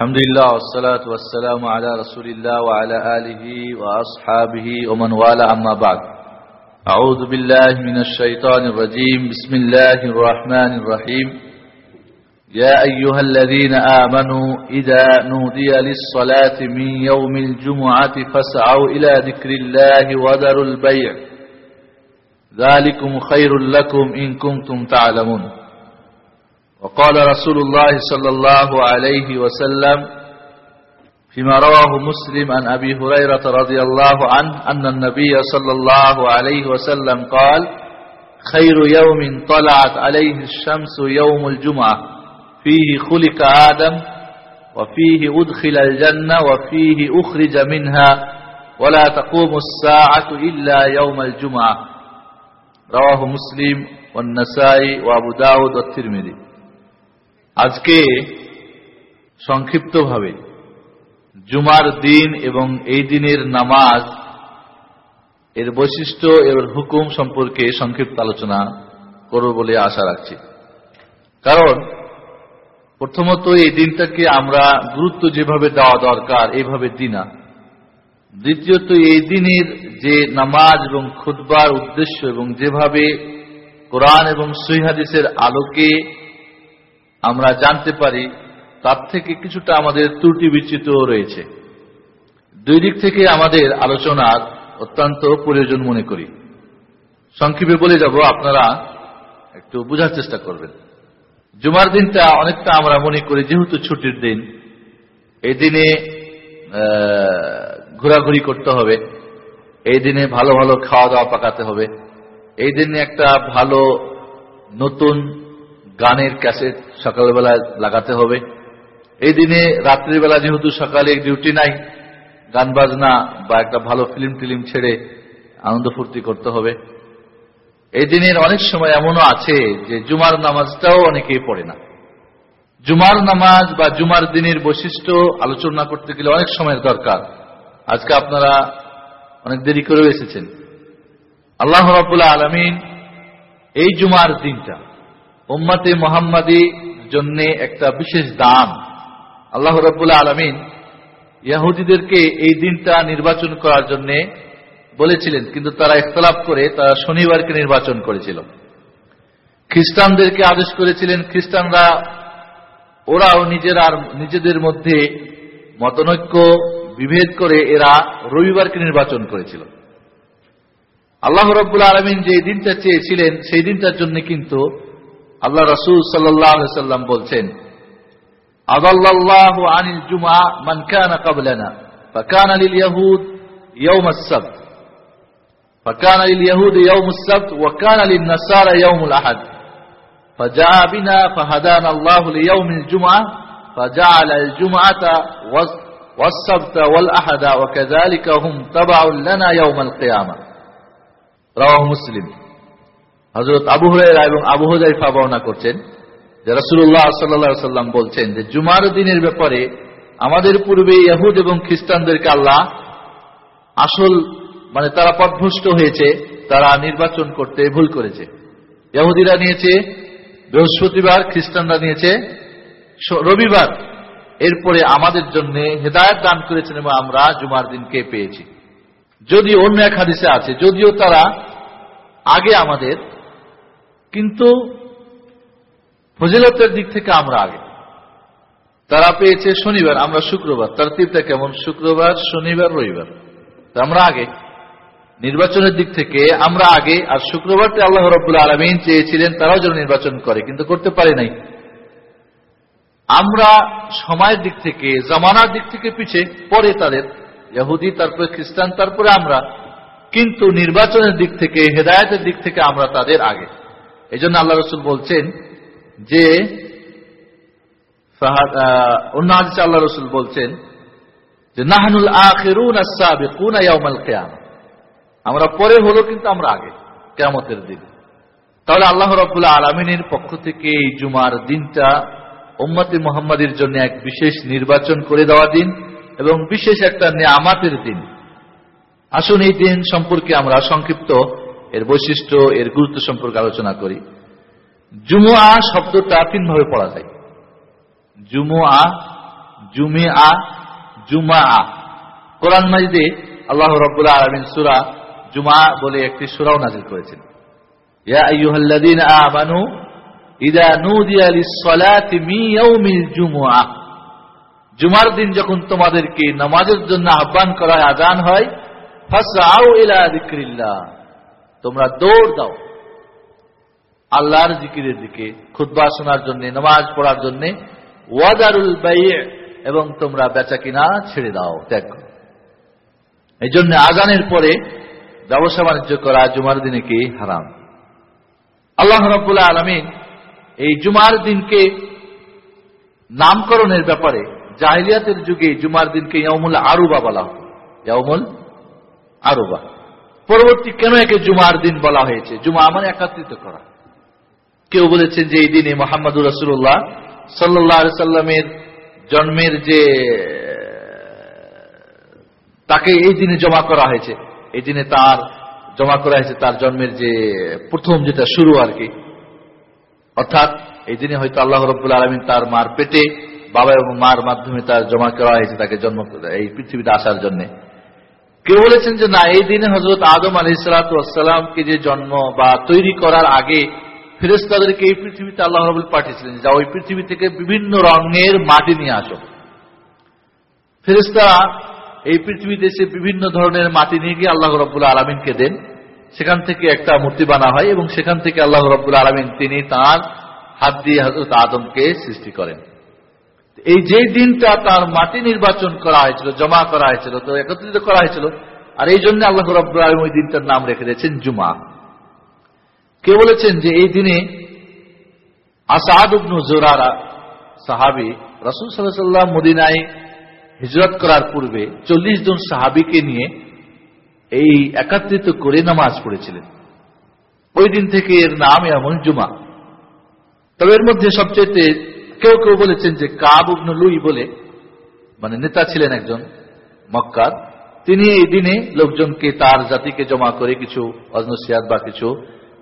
الحمد لله والصلاة والسلام على رسول الله وعلى آله وأصحابه ومن والاه. أما بعد أعوذ بالله من الشيطان الرجيم. بسم الله الرحمن الرحيم. يا أيها الذين آمنوا إذا نودي للصلاة من يوم الجمعة فاسعوا إلى ذكر الله وذروا البيع. ذلكم خير لكم إن كنتم تعلمون. وقال رسول الله صلى الله عليه وسلم فيما رواه مسلم عن أبي هريرة رضي الله عنه أن النبي صلى الله عليه وسلم قال خير يوم طلعت عليه الشمس يوم الجمعة فيه خلق آدم وفيه أدخل الجنة وفيه أخرج منها ولا تقوم الساعة إلا يوم الجمعة. رواه مسلم والنسائي وأبو داود والترمذي. আজকে সংক্ষিপ্তভাবে জুমার দিন এবং এই দিনের নামাজ, এর বৈশিষ্ট্য, এর হুকুম সম্পর্কে সংক্ষিপ্ত আলোচনা করব বলে আশা রাখছি। কারণ প্রথমত এই দিনটাকে আমরা গুরুত্ব যেভাবে দেওয়া দরকার এইভাবে দিনা দ্বিতীয়ত এই দিনের যে নামাজ এবং খুদবার উদ্দেশ্য এবং যেভাবে কোরআন এবং সৈহাদিসের আলোকে আমরা জানতে পারি তার থেকে কিছুটা আমাদের ত্রুটি বিচ্যুত রয়েছে। দুই দিক থেকে আমাদের আলোচনার অত্যন্ত প্রয়োজন মনে করি। সংক্ষেপে বলে যাব, আপনারা একটু বোঝার চেষ্টা করবেন। জুমার দিনটা অনেকটা আমরা মনে করি যেহেতু ছুটির দিন, এই দিনে ঘোরাঘুরি করতে হবে, এই দিনে ভালো ভালো খাওয়া দাওয়া পাকাতে হবে, এই দিনে একটা ভালো নতুন গানের ক্যাসেট সকালবেলা লাগাতে হবে। এই দিনে রাত্রিবেলা যেহেতু সকালে ডিউটি নাই, গান বাজনা বা একটা ভালো ফিল্ম টিলিম ছেড়ে আনন্দ ফুর্তি করতে হবে। এই দিনের অনেক সময় এমনও আছে যে জুমার নামাজটাও অনেকেই পড়ে না। জুমার নামাজ বা জুমার দিনের বৈশিষ্ট্য আলোচনা করতে গেলে অনেক সময়ের দরকার। আজকে আপনারা অনেক দেরি করেও এসেছেন। আল্লাহ রবুল্লাহ আলমিন এই জুমার দিনটা উম্মতে মোহাম্মদী জন্য একটা বিশেষ দান। আল্লাহ রব্বুল্লাহ আলমিন ইয়াহুদিদেরকে এই দিনটা নির্বাচন করার জন্য বলেছিলেন, কিন্তু তারা ইখতলাফ করে তারা শনিবারকে নির্বাচন করেছিল। খ্রিস্টানদেরকে আদেশ করেছিলেন, খ্রিস্টানরা ওরাও নিজেরা নিজেদের মধ্যে মতনৈক্য বিভেদ করে এরা রবিবারকে নির্বাচন করেছিল। আল্লাহ রব্বুল আলমিন যে দিনটা চেয়েছিলেন, সেই দিনটার জন্য কিন্তু আল্লাহ রসুল সাল্লাম বলছেন আদাল্লাহ আনিল জুমা মান কানা কাবলানা فكان لليهود يوم السبت فكان لليهود يوم السبت وكان للنصارى يوم الأحد فجاء بنا فهدانا الله ليوم الجمعة فجعل الجمعة والسبت والأحد وكذلك هم تبع لنا يوم القيامة رواه مسلم হজরত আবু হুরাইরা এবং আবু হুজাইফা বর্ণনা করছেন যে রাসুল্লাহ সাল্লা সাল্লাম বলছেন যে জুমার দিনের ব্যাপারে আমাদের পূর্বে ইয়াহুদ এবং খ্রিস্টানদেরকে আল্লাহ আসল মানে তারা পথভ্রষ্ট হয়েছে, তারা নির্বাচন করতে ভুল করেছে। ইয়াহুদিরা নিয়েছে, বৃহস্পতিবার খ্রিস্টানরা নিয়েছে রবিবার। এরপরে আমাদের জন্য হেদায়ত দান করেছেন এবং আমরা জুমার দিনকে পেয়েছি। যদি অন্য এক হাদিসে আছে, যদিও তারা আগে আমাদের কিন্তু ফজিলতের দিক থেকে আমরা আগে। তারা পেয়েছে শনিবার, আমরা শুক্রবার। তার তীরটা কেমন? শুক্রবার, শনিবার, রবিবার। আমরা আগে। নির্বাচনের দিক থেকে আমরা আগে, আর শুক্রবারটা আল্লাহ রব্বুল্লা আলমিন চেয়েছিলেন, তারাও যেন নির্বাচন করে, কিন্তু করতে পারে নাই। আমরা সময়ের দিক থেকে, জামানার দিক থেকে পিছিয়ে পরে তাদের, ইহুদি, তারপরে খ্রিস্টান, তারপরে আমরা। কিন্তু নির্বাচনের দিক থেকে, হেদায়তের দিক থেকে আমরা তাদের আগে। এই জন্য আল্লাহ রসুল বলছেন যে অন্য হাদিসে আল্লাহ রসুল বলছেন যে, নাহানুল আখেরুন কেয়াম আমরা পরে হলো কিন্তু আমরা আগে কেমতের দিন। তাহলে আল্লাহ রবুল্লাহ আলমিনের পক্ষ থেকে এই জুমার দিনটা ওম্মতে মোহাম্মদের জন্য এক বিশেষ নির্বাচন করে দেওয়া দিন এবং বিশেষ একটা নিয়ামাতের দিন। আসুন এই দিন সম্পর্কে আমরা সংক্ষিপ্ত এর বৈশিষ্ট্য, এর গুরুত্ব সম্পর্কে আলোচনা করি। জুমুয়া শব্দটা তিনভাবে পড়া যায়। জুমুয়া জুমিআ জুমা আ কোরআন মাজিদে আল্লাহ রব্বুল্লাহ আলমিন সুরা জুমা বলে একটি সুরাও নাজির করেছেন। জুমার দিন যখন তোমাদেরকে নামাজের জন্য আহ্বান করা আজান হয়, ফাসআউ ইলা তোমরা দৌড় দাও। আল্লাহর জিকিরের দিকে, খুতবা শোনার জন্য, নামাজ পড়ার জন্য, ওয়াদারুল বাই এবং তোমরা বেচা কিনা ছেড়ে দাও, ত্যাগ এই জন্য আজানের পরে ব্যবসা বাণিজ্য করা জুমার দিনে কি হারাম? আল্লাহ রব্বুল্লাহ আলমিন এই জুমার দিনকে নামকরণের ব্যাপারে জাহিলিয়াতের যুগে জুমার দিনকে ইয়ামুল আরুবা বলা হতো ইয়ামুল আরুবা। পরবর্তী কেন একে জুমার দিন বলা হয়েছে? জুমা মানে একাত্রিত করা। কেউ বলেছেন যে এই দিনে মোহাম্মদুর রসুল্লাহ সাল্লাহ সাল্লামের জন্মের যে, তাকে এই দিনে জমা করা হয়েছে, এই দিনে তার জমা করা হয়েছে, তার জন্মের যে প্রথম যেটা শুরু আর কি। অর্থাৎ এই দিনে হয়তো আল্লাহ রব্বুল আলমিন তার মার পেটে বাবা এবং মার মাধ্যমে তার জমা করা হয়েছে, তাকে জন্ম, এই পৃথিবীতে আসার জন্য। কেউ বলেছেন যে, না, এই দিনে হজরত আদম আলি সালাতামকে যে জন্ম বা তৈরি করার আগে ফেরেস্তাদেরকে এই পৃথিবীতে আল্লাহ রবুল পাঠিয়েছিলেন। যা ওই পৃথিবী থেকে বিভিন্ন রঙের মাটি নিয়ে আসো। ফেরেস্তা এই পৃথিবীতে এসে বিভিন্ন ধরনের মাটি নিয়ে গিয়ে আল্লাহ রব্বুল আলমিনকে দেন। সেখান থেকে একটা মূর্তি বানা হয় এবং সেখান থেকে আল্লাহ রব্বুল আলমিন তিনি তার হাত দিয়ে হজরত আদমকে সৃষ্টি করেন। এই যে দিনটা তার মাটি নির্বাচন করা হয়েছিল, জমা করা হয়েছিল, তো একত্রিত করা হয়েছিল, আর এই জন্য আল্লাহ আলম ওই দিনটার নাম রেখে দিয়েছেন জুমা। কে বলেছেন যে এই দিনে আসাদ উবনু জোরারা সাহাবি রসুল সাল্লাহ মদিনায় হিজরত করার পূর্বে চল্লিশ জন সাহাবিকে নিয়ে এই একাত্রিত করে নামাজ পড়েছিলেন। ওই দিন থেকে এর নাম এমন জুমা। তবে এর মধ্যে সবচেয়ে কেউ কেউ বলেছেন যে কাবুবনু লুই বলে মানে নেতা ছিলেন একজন মক্কার, তিনি এই দিনে লোকজনকে তার জাতিকে জমা করে কিছু অজনসিয়াদ বা কিছু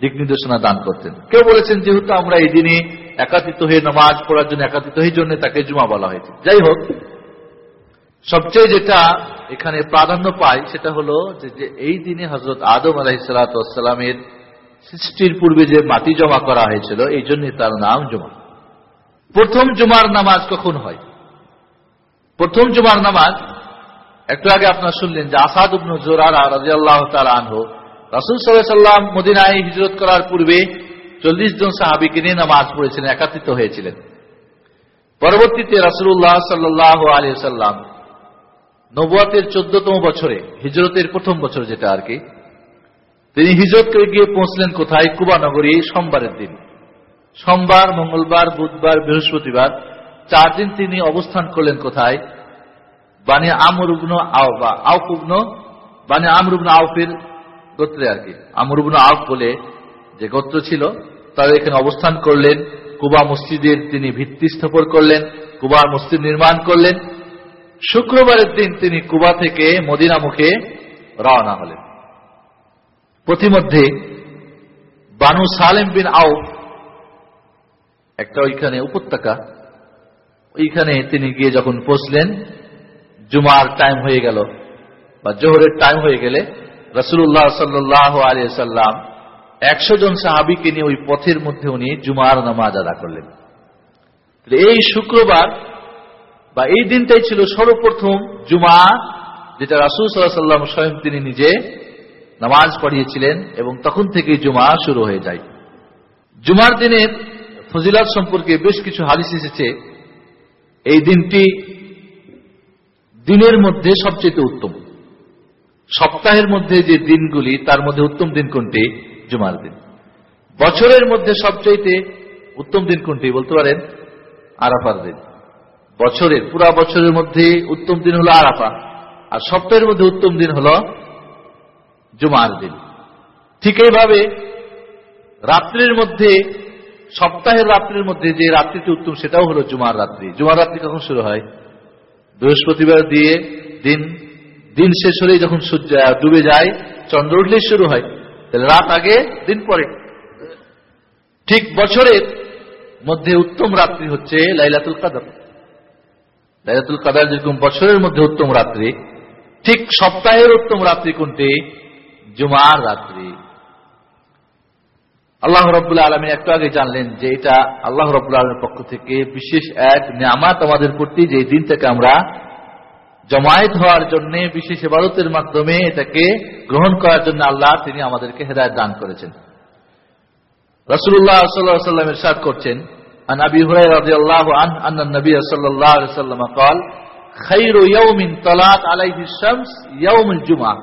দিক নির্দেশনা দান করতেন। কেউ বলেছেন যেহেতু আমরা এই দিনে একাত্রিত হয়ে নামাজ পড়ার জন্য একাত্রিত হয়ে জন্য তাকে জুমা বলা হয়েছে। যাই হোক, সবচেয়ে যেটা এখানে প্রাধান্য পায় সেটা হলো যে এই দিনে হজরত আদম আলাহিসাল্লামের সৃষ্টির পূর্বে যে মাটি জমা করা হয়েছিল, এই জন্য তার নাম জমা। প্রথম জুমার নামাজ কখন হয়? প্রথম জুমার নামাজ, একটু আগে আপনার শুনলেন যে আসাদ উবনু জোরারা রাজি আল্লাহ আনহো, রাসুল সাল্লাম মদিনায় হিজরত করার পূর্বে চল্লিশ জন সাহাবিকে নিয়ে নামাজ পড়েছিলেন, একাত্রিত হয়েছিলেন। পরবর্তীতে রাসুল্লাহ সাল্লাহ আলী সাল্লাম নবুয়াতের চোদ্দতম বছরে, হিজরতের প্রথম বছর যেটা আর কি, তিনি হিজরত করে গিয়ে পৌঁছলেন কোথায়? কুবা নগরী সোমবারের দিন। সোমবার, মঙ্গলবার, বুধবার, বৃহস্পতিবার, চার দিন তিনি অবস্থান করলেন কোথায়? বানি আমরুগ্ন আও বা আউকুগ্ন বানি আমরুগ্ন আউফের গোত্রে আর কি। আমরুগ্ন আউফ বলে যে গোত্র ছিল, তারা এখানে অবস্থান করলেন। কুবা মসজিদের তিনি ভিত্তি স্থাপন করলেন কুবার মসজিদ নির্মাণ করলেন। শুক্রবারের দিন তিনি কুবা থেকে মদিনা মুখে রওনা হলেন। প্রতিমধ্যে বানু সালেম বিন আউফ একটা ওইখানে উপত্যকা। ওইখানে তিনি গিয়ে যখন পৌঁছলেন, জুমার টাইম হয়ে গেল বা জোহরের টাইম হয়ে গেলে রসুল্লাহ সাল্লাহ আলিয়া সাল্লাম একশো জন সাহাবিকে নিয়ে ওই পথের মধ্যে উনি জুমার নামাজ আদা করলেন। এই শুক্রবার বা এই দিনটাই ছিল সর্বপ্রথম জুমা, যেটা রাসুল সাল্লাহ সাল্লাম স্বয়ং তিনি নিজে নামাজ পড়িয়েছিলেন এবং তখন থেকে জুমা শুরু হয়ে যায়। জুমার দিনের ফজিলাত সম্পর্কে বেশ কিছু হাদিস এসেছে। এই দিনটি দিনের মধ্যে সবচেয়ে উত্তম। সপ্তাহের মধ্যে যে দিনগুলি, তার মধ্যে উত্তম দিন কোনটি? জুমার দিন। বছরের মধ্যে সবচাইতে উত্তম দিন কোনটি বলতে পারেন? আরাফার দিন। বছরের, পুরা বছরের মধ্যে উত্তম দিন হলো আরাফা। আর সপ্তাহের মধ্যে উত্তম দিন হলো জুমার দিন। ঠিক এইভাবে রাত্রির মধ্যে সপ্তাহের রাত্রির মধ্যে যে রাত্রিটি উত্তম, সেটাও হলো জুমার রাত্রি। জুমার রাত্রি কখন শুরু হয়? বৃহস্পতিবার দিয়ে দিন দিন শেষ হলেই যখন সূর্য ডুবে যায়, চন্দ্র উঠলেই শুরু হয়। তাহলে রাত আগে, দিন পরে। ঠিক বছরের মধ্যে উত্তম রাত্রি হচ্ছে লাইলাতুল কাদর। লাইলাতুল কাদার যেরকম বছরের মধ্যে উত্তম রাত্রি, ঠিক সপ্তাহের উত্তম রাত্রি কোনটি? জুমার রাত্রি। আল্লাহ রব্বুল্লাহ আলমী একটু আগে জানলেন যে এটা আল্লাহ রব্বুল্লাহ আলমের পক্ষ থেকে বিশেষ এক নিয়ামাত আমাদের প্রতি যে দিন থেকে আমরা জমায়েত হওয়ার জন্য বিশেষ ইবাদতের মাধ্যমে এটাকে গ্রহণ করার জন্য আল্লাহ তিনি আমাদেরকে হেদায়ত দান করেছেন রসুল্লাহ সাল্লাম ইরশাদ করছেন عن ابي هريره رضي الله عنه ان النبي صلى الله عليه وسلم قال خير يوم طلعت عليه الشمس يوم الجمعه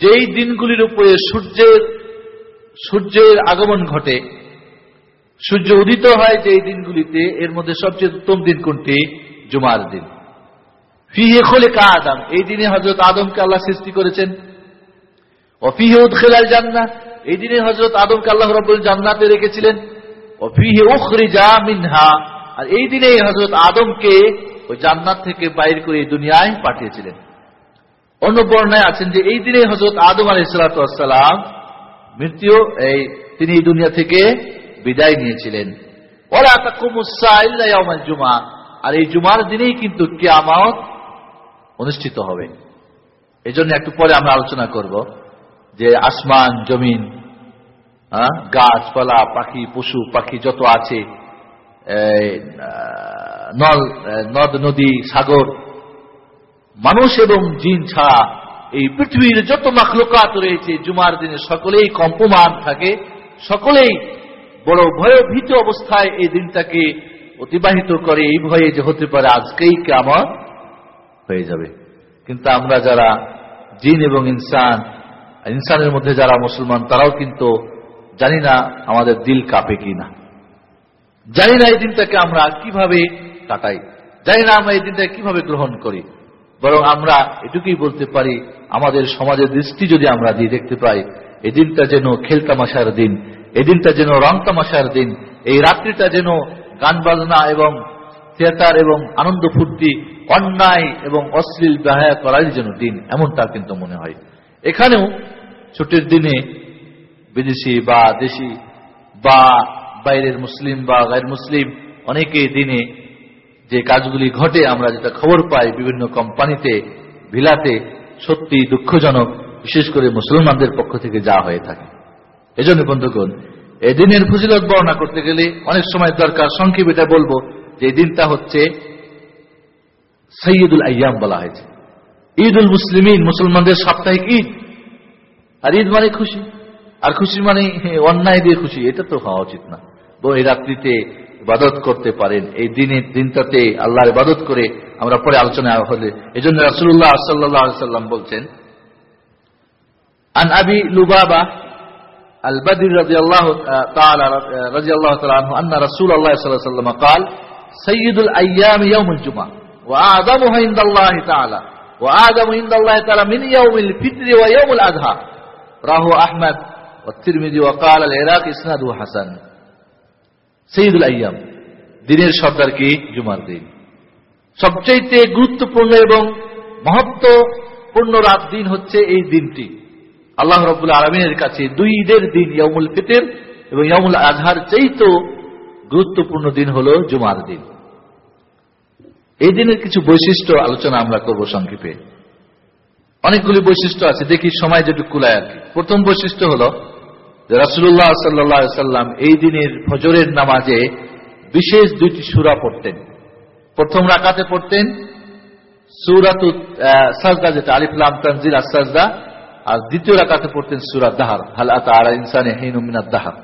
যেই দিনগুলির উপরে সূর্যের সূর্যের আগমন ঘটে। সূর্য উদিত হয় যে এই দিনগুলিতে, এর মধ্যে সবচেয়ে উত্তম দিন কোনটি? জুমার দিন। ফিহে খোলে কা আদম। এই দিনে হজরত আদমকে আল্লাহ সৃষ্টি করেছেন। ও ফিহে উদ্খেলাল জান্না এই দিনে হজরত আদমকে আল্লাহ রব্বুল জান্নাতে রেখেছিলেন। ও ফিহে উখরিজা মিনহা। আর এই দিনে হজরত আদমকে ওই জান্নাত থেকে বাইর করে এই দুনিয়ায় পাঠিয়েছিলেন। অন্য বর্ণায় আছেন যে এই দিনে হজরত আদম আলী সালাতাম মৃত্যু, এই তিনি দুনিয়া থেকে বিদায় নিয়েছিলেন। জুমা আর এই জুমার দিনেই কিন্তু কিয়ামত অনুষ্ঠিত হবে। এই জন্য একটু পরে আমরা আলোচনা করব যে আসমান, জমিন গাছপালা, পাখি, পশু, পাখি যত আছে নদ, নদী, সাগর, মানুষ এবং জিন ছাড়া এই পৃথিবীর যত মাখলুকাত রয়েছে, জুমার দিনে সকলেই কম্পমান থাকে, সকলেই বড় ভয়ভীত অবস্থায় এই দিনটাকে অতিবাহিত করে, এই ভয়ে যে হতে পারে আজকেই কেমন হয়ে যাবে। কিন্তু আমরা যারা জিন এবং ইনসান, ইনসানের মধ্যে যারা মুসলমান, তারাও কিন্তু জানি না আমাদের দিল কাঁপে কি না জানি না এই দিনটাকে আমরা কীভাবে কাটাই। জানি না আমরা এই দিনটাকে কীভাবে গ্রহণ করি। বরং আমরা এটুকুই বলতে পারি, আমাদের সমাজের দৃষ্টি যদি আমরা দিয়ে দেখতে পাই, এদিনটা দিনটা যেন খেলতামাশার দিন, এদিনটা যেন রং তামাশার দিন, এই রাত্রিটা যেন গান বাজনা এবং থিয়েটার এবং আনন্দ ফুর্তি, অন্যায় এবং অশ্লীল ব্যয় করার জন্য দিন, এমনটা কিন্তু মনে হয়। এখানেও ছুটির দিনে বিদেশি বা দেশি বা বাইরের মুসলিম বা গায়ের মুসলিম অনেকে দিনে যে কাজগুলি ঘটে, আমরা যেটা খবর পাই বিভিন্ন কোম্পানিতে, ভিলাতে, সত্যি দুঃখজনক, বিশেষ করে মুসলমানদের পক্ষ থেকে যা হয়ে থাকে। এজন্য বন্ধুগণ এই দিনের ফজিলত বর্ণনা করতে গেলে অনেক সময় দরকার। সংক্ষেপ এটা বলব যে দিনটা হচ্ছে সৈয়দুল আয়াম বলা হয়েছে। ঈদ ঈদুল মুসলিমিন, মুসলমানদের সাপ্তাহিক ঈদ। আর ঈদ মানে খুশি। আর খুশি মানে অন্যায় দিয়ে খুশি, এটা তো হওয়া উচিত না। এই রাত্রিতে ইবাদত করতে পারেন এই দিনের দিনটাতে আল্লাহর ইবাদত করে আমরা পরে আলোচনা হলে এই জন্য রাসুল্লাহ সাল্লাম বলছেন আন আবি লুবাবা البدر رضي الله تعالى رضي الله تعالى عنه أن رسول الله صلى الله عليه وسلم قال سيد الأيام يوم الجمعة وأعظمها عند الله تعالى وأعظم عند الله تعالى من يوم الفطر ويوم الأضحى راه أحمد والترمذي وقال العراق إسناده حسن সঈদুল আয়াম দিনের সর্দার কি? জুমার দিন। সবচাইতে গুরুত্বপূর্ণ এবং মহত্বপূর্ণ রাত দিন হচ্ছে এই দিনটি। আল্লাহ রবুল্লা আলমিনের কাছে দুই ঈদের দিন ইয়ামুল ফিতের এবং ইয়ামুল আজহার চাইতো গুরুত্বপূর্ণ দিন হল জুমার দিন। এই দিনের কিছু বৈশিষ্ট্য আলোচনা আমরা করব সংক্ষেপে। অনেকগুলি বৈশিষ্ট্য আছে, দেখি সময় যেটুকু কুলায় আর কি। প্রথম বৈশিষ্ট্য হলো রাসুল্লাহ সাল্লাম এই দিনের ফজরের নামাজে বিশেষ দুইটি সুরা পড়তেন প্রথম রাকাতে পড়তেন সুরাত সাজদা যেটা আলিফলাম তানজিল আসাজদা আর দ্বিতীয় রাকাতে পড়তেন সুরাত দাহার হাল আতা আরা ইনসানে হিনুমিনাত দাহার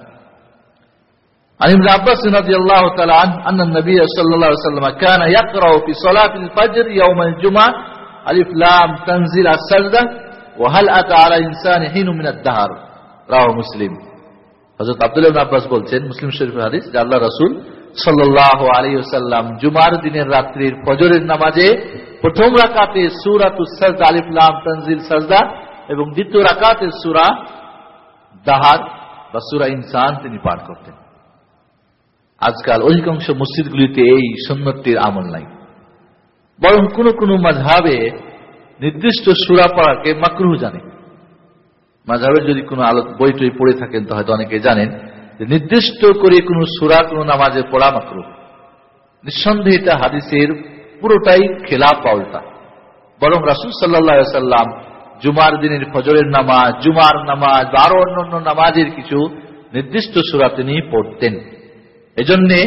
عن ابن عباس رضي الله تعالى عنه أن النبي صلى الله عليه وسلم كان يقرأ في صلاة الفجر يوم الجمعة ألف لام تنزيل السجدة وهل أتى على إنسان حين من الدهر রাহ মুসলিম। হজরত আব্দুল্লাহ আব্বাস বলছেন, মুসলিম শরীফ হাদিস, যে আল্লাহ রসুল সাল্লাহ আলী জুমার দিনের রাত্রির ফজরের নামাজে প্রথম রাকাতে সুরাত আলিফলাম তনজিল, সাজদা এবং দ্বিতীয় রাকাতে সুরা দাহার বা সুরা ইনসান তিনি পাঠ করতেন। আজকাল অধিকাংশ মসজিদগুলিতে এই সন্ন্যতির আমল নাই। বরং কোন কোন মাঝাবে নির্দিষ্ট সুরা পড়াকে মাকরুহ জানে। মাঝাবের যদি কোনো আলো বই টই পড়ে থাকেন, তো হয়তো অনেকে জানেন যে নির্দিষ্ট করে কোনো সুরা, কোনো নামাজে পড়া মাত্র নিঃসন্দেহে এটা হাদিসের পুরোটাই খেলা পাল্টা। বরং রাসুল সাল্লা সাল্লাম জুমার দিনের ফজরের নামাজ, জুমার নামাজ, বা আরও অন্যান্য নামাজের কিছু নির্দিষ্ট সুরা তিনি পড়তেন। এজন্যে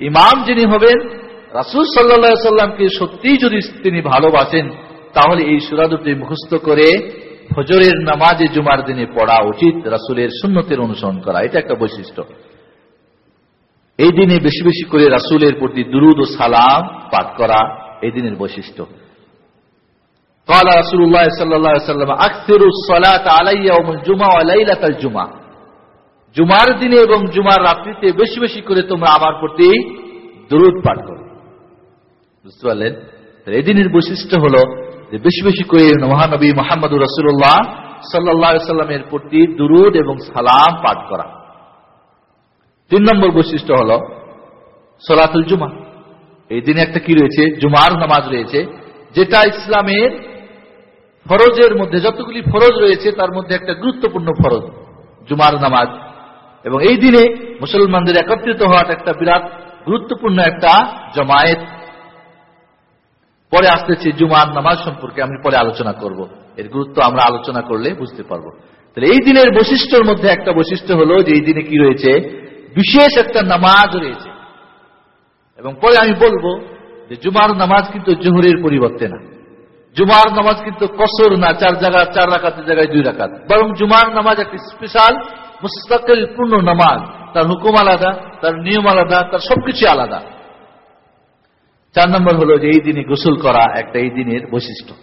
ইমাম যিনি হবেন, রাসুল সাল্লা সাল্লামকে সত্যিই যদি তিনি ভালোবাসেন, তাহলে এই সুরা দুটি মুখস্থ করে ফজরের নামাজে জুমার দিনে পড়া উচিত রাসুলের সুন্নতের অনুসরণ করা এটা একটা বৈশিষ্ট্য এই দিনে বেশি বেশি করে রাসুলের প্রতি দুরুদ ও সালাম পাঠ করা এই দিনের বৈশিষ্ট্য قال رسول الله صلى الله عليه وسلم اكثر الصلاه علي يوم الجمعه وليله الجمعه জুমার দিনে এবং জুমার রাত্রিতে বেশি বেশি করে তোমরা আমার প্রতি দরুদ পাঠ করো বুঝতে পারলেন এই দিনের বৈশিষ্ট্য হল বেশি বেশি করে মহানবী মোহাম্মদ রসুল্লাহ সাল্লাহ সাল্লামের প্রতি দুরুদ এবং সালাম পাঠ করা। তিন নম্বর বৈশিষ্ট্য হল সলাতুল জুমা। এই দিনে একটা কি রয়েছে? জুমার নামাজ রয়েছে, যেটা ইসলামের ফরজের মধ্যে, যতগুলি ফরজ রয়েছে, তার মধ্যে একটা গুরুত্বপূর্ণ ফরজ, জুমার নামাজ। এবং এই দিনে মুসলমানদের একত্রিত হওয়াটা একটা বিরাট গুরুত্বপূর্ণ একটা জমায়েত। পরে আসতেছে জুমার নামাজ সম্পর্কে আমি পরে আলোচনা করব। এর গুরুত্ব আমরা আলোচনা করলে বুঝতে পারব। তাহলে এই দিনের বৈশিষ্ট্যের মধ্যে একটা বৈশিষ্ট্য হলো যে এই দিনে কি রয়েছে? বিশেষ একটা নামাজ রয়েছে। এবং পরে আমি বলব যে জুমার নামাজ কিন্তু জোহরের পরিবর্তে না। জুমার নামাজ কিন্তু কসর না, চার জায়গা, চার রাখাতের জায়গায় দুই রাখাত বরং জুমার নামাজ একটি স্পেশাল মুস্তাকিল, পূর্ণ নামাজ। তার হুকুম আলাদা, তার নিয়ম আলাদা, তার সবকিছু আলাদা। চার নম্বর হলো যে এই দিনে গোসল করা একটা এই দিনের বৈশিষ্ট্য।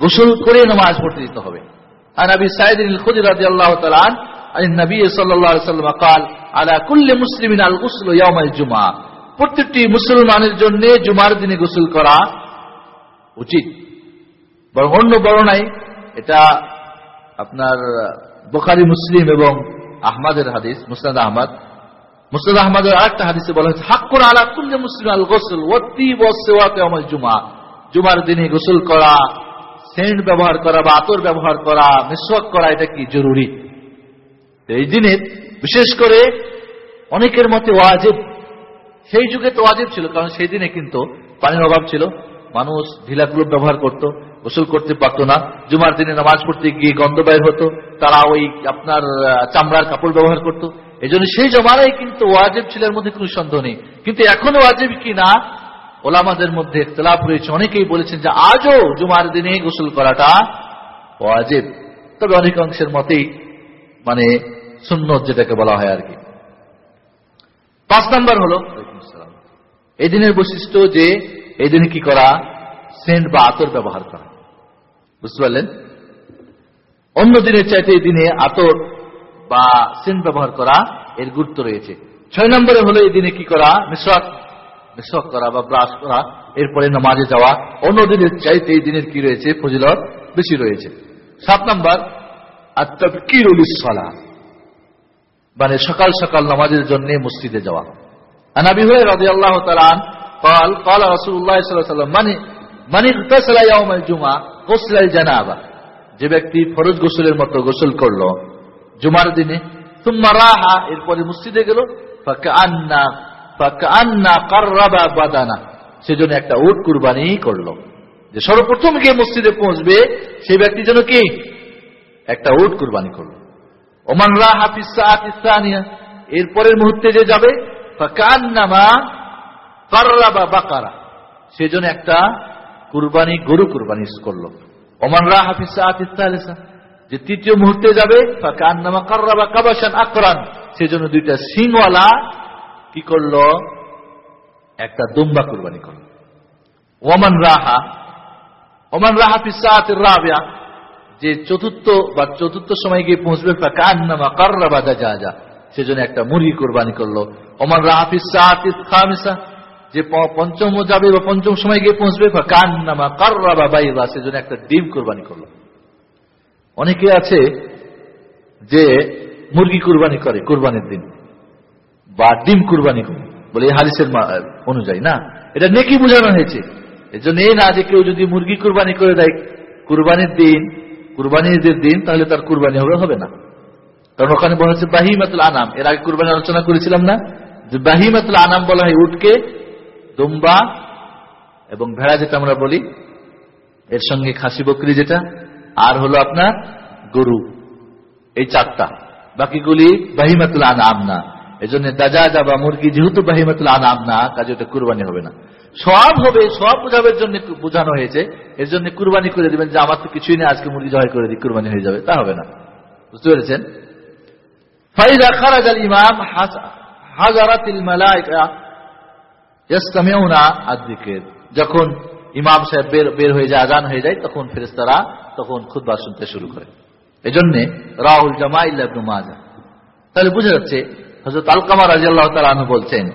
গোসল করে নামাজ পড়তে দিতে হবে। নবী জুমা প্রত্যেকটি মুসলমানের জন্য জুমার দিনে গোসল করা উচিত। বরং অন্য এটা আপনার বোখারি, মুসলিম এবং আহমদের হাদিস মুস্তাদ আহমদ। মুস্তাদ আহমদের আরেকটা হাদিসে বলা হয়েছে হাক্কুর আলা কুল্লে মুসলিম আল গোসল, ওয়াতি ওয়াসেওয়াতে আমার জুমা জুমার দিনে গোসল করা, সেন্ট ব্যবহার করা বা আতর ব্যবহার করা, মিসওয়াক করা, এটা কি জরুরি? এই দিনের বিশেষ করে অনেকের মতে ওয়াজেব, সেই যুগে তো ওয়াজেব ছিল, কারণ সেই দিনে কিন্তু পানির অভাব ছিল। মানুষ ঢিলাগুলো ব্যবহার করত, গোসল করতে পারতো না। জুমার দিনে নামাজ পড়তে গিয়ে গন্ধ বাইর হতো, তারা ওই আপনার চামড়ার কাপড় ব্যবহার করত। এই জন্য সেই জমানায় কিন্তু ওয়াজেব ছিল, এর মধ্যে কোনো সন্দেহ নেই। কিন্তু এখনও ওয়াজেব কি না? ওলামাদের মধ্যে ইতলাফ রয়েছে। অনেকেই বলেছেন যে আজও জুমার দিনে গোসল করাটা ওয়াজেব। তবে অনেক অংশের মতেই মানে সুন্নত যেটাকে বলা হয় আর কি। পাঁচ নম্বর হলো, এই দিনের বৈশিষ্ট্য যে এই দিনে কি করা? সেন্ট বা আতর ব্যবহার করা। বুঝতে পারলেন? অন্য দিনের চাইতে এই দিনে আতর বা সেন্ট ব্যবহার করা এর গুরুত্ব রয়েছে ছয় নম্বরে হলো এই দিনে কি করা মিশ্রক মিশ্রক করা বা ব্রাশ করা এরপরে নামাজে যাওয়া অন্য দিনের চাইতে এই দিনের কি রয়েছে ফজিলত বেশি রয়েছে সাত নম্বর আত্মকিরুল সলা মানে সকাল সকাল নামাজের জন্য মসজিদে যাওয়া আনাবি হয়ে রাজি আল্লাহ তালান قال قال رسول الله صلى الله عليه وسلم من من اغتسل يوم الجمعه غسل الجنابه যে ব্যক্তি ফরজ গোসলের মতো গোসল করলো জুমার দিনে। তুম্মা রাহা, এরপরে মসজিদে গেল। সেজন্য একটা উট কুরবানি করল। যে সর্বপ্রথম গিয়ে মসজিদে পৌঁছবে সেই ব্যক্তি যেন কি? একটা উট কুরবানি করল। ওমান রাহা ফিসাআত ইসানিয়া এরপরের মুহূর্তে যে যাবে কার্রাবা বাকারা। সেজন্য একটা কুরবানি, গরু কুরবানি করল। ওমান রা হাফিসা আতিসা যে তৃতীয় মুহূর্তে যাবে কান্নামা কার্রাবা কাবাসান আকরান। সেজন্য দুইটা সিংওয়ালা কি করল? একটা দুম্বা কুরবানি করল। ওমান রাহা ওমান রাহা রাবিয়া, যে চতুর্থ বা চতুর্থ সময় গিয়ে পৌঁছবে কান্নামা কার্রাবা যা যা সেজন্য একটা মুরগি কোরবানি করল। ওমান রাহা যে পঞ্চম যাবে বা পঞ্চম সময় গিয়ে পৌঁছবে কান নামা কার্রা বা বাইবা সেজন্য একটা ডিম কোরবানি করল। অনেকে আছে যে মুরগি কুরবানি করে কুরবানির দিন, বা ডিম কুরবানি করে, বলে এই হালিসের অনুযায়ী, না? এটা নেকি বোঝানো হয়েছে। এই জন্য এই না যে কেউ যদি মুরগি কুরবানি করে দেয়, কুরবানির দিন কুরবানির দিন, তাহলে তার কুরবানি হবে হবে না। কারণ ওখানে বলা হচ্ছে বাহিমাতুল আনাম। এর আগে কুরবানি আলোচনা করেছিলাম না? যে বাহিমাতুল আনাম বলা হয় উঠকে দুম্বা এবং ভেড়া, যেটা আমরা বলি, এর সঙ্গে খাসি বকরি যেটা আর হলো আপনার গরু, এই চারটা। বাকিগুলি বাহিমাতুল আনাম না। এই জন্য দাজা বা মুরগি যেহেতু বাহিমাতুল আনাম না, কাজে ওটা কুরবানি হবে না। সব হবে সব বোঝাবের জন্য বোঝানো হয়েছে। এর জন্য কুরবানি করে দিবেন, যে আমার তো কিছুই নেই, আজকে মুরগি জয় করে দিই, কুরবানি হয়ে যাবে, তা হবে না। বুঝতে পেরেছেন? যখন ইমাম সাহেব বের হয়ে যায়, আজান হয়ে যায়, তখন ফেরেশতারা তখন খুতবা শুনতে শুরু করে। এজন্য রাহুল জামা ইবনে মাজা। তাহলে বুঝা যাচ্ছে, হযরত আলকামা রাদিয়াল্লাহু তাআলা আনহু বলছেন,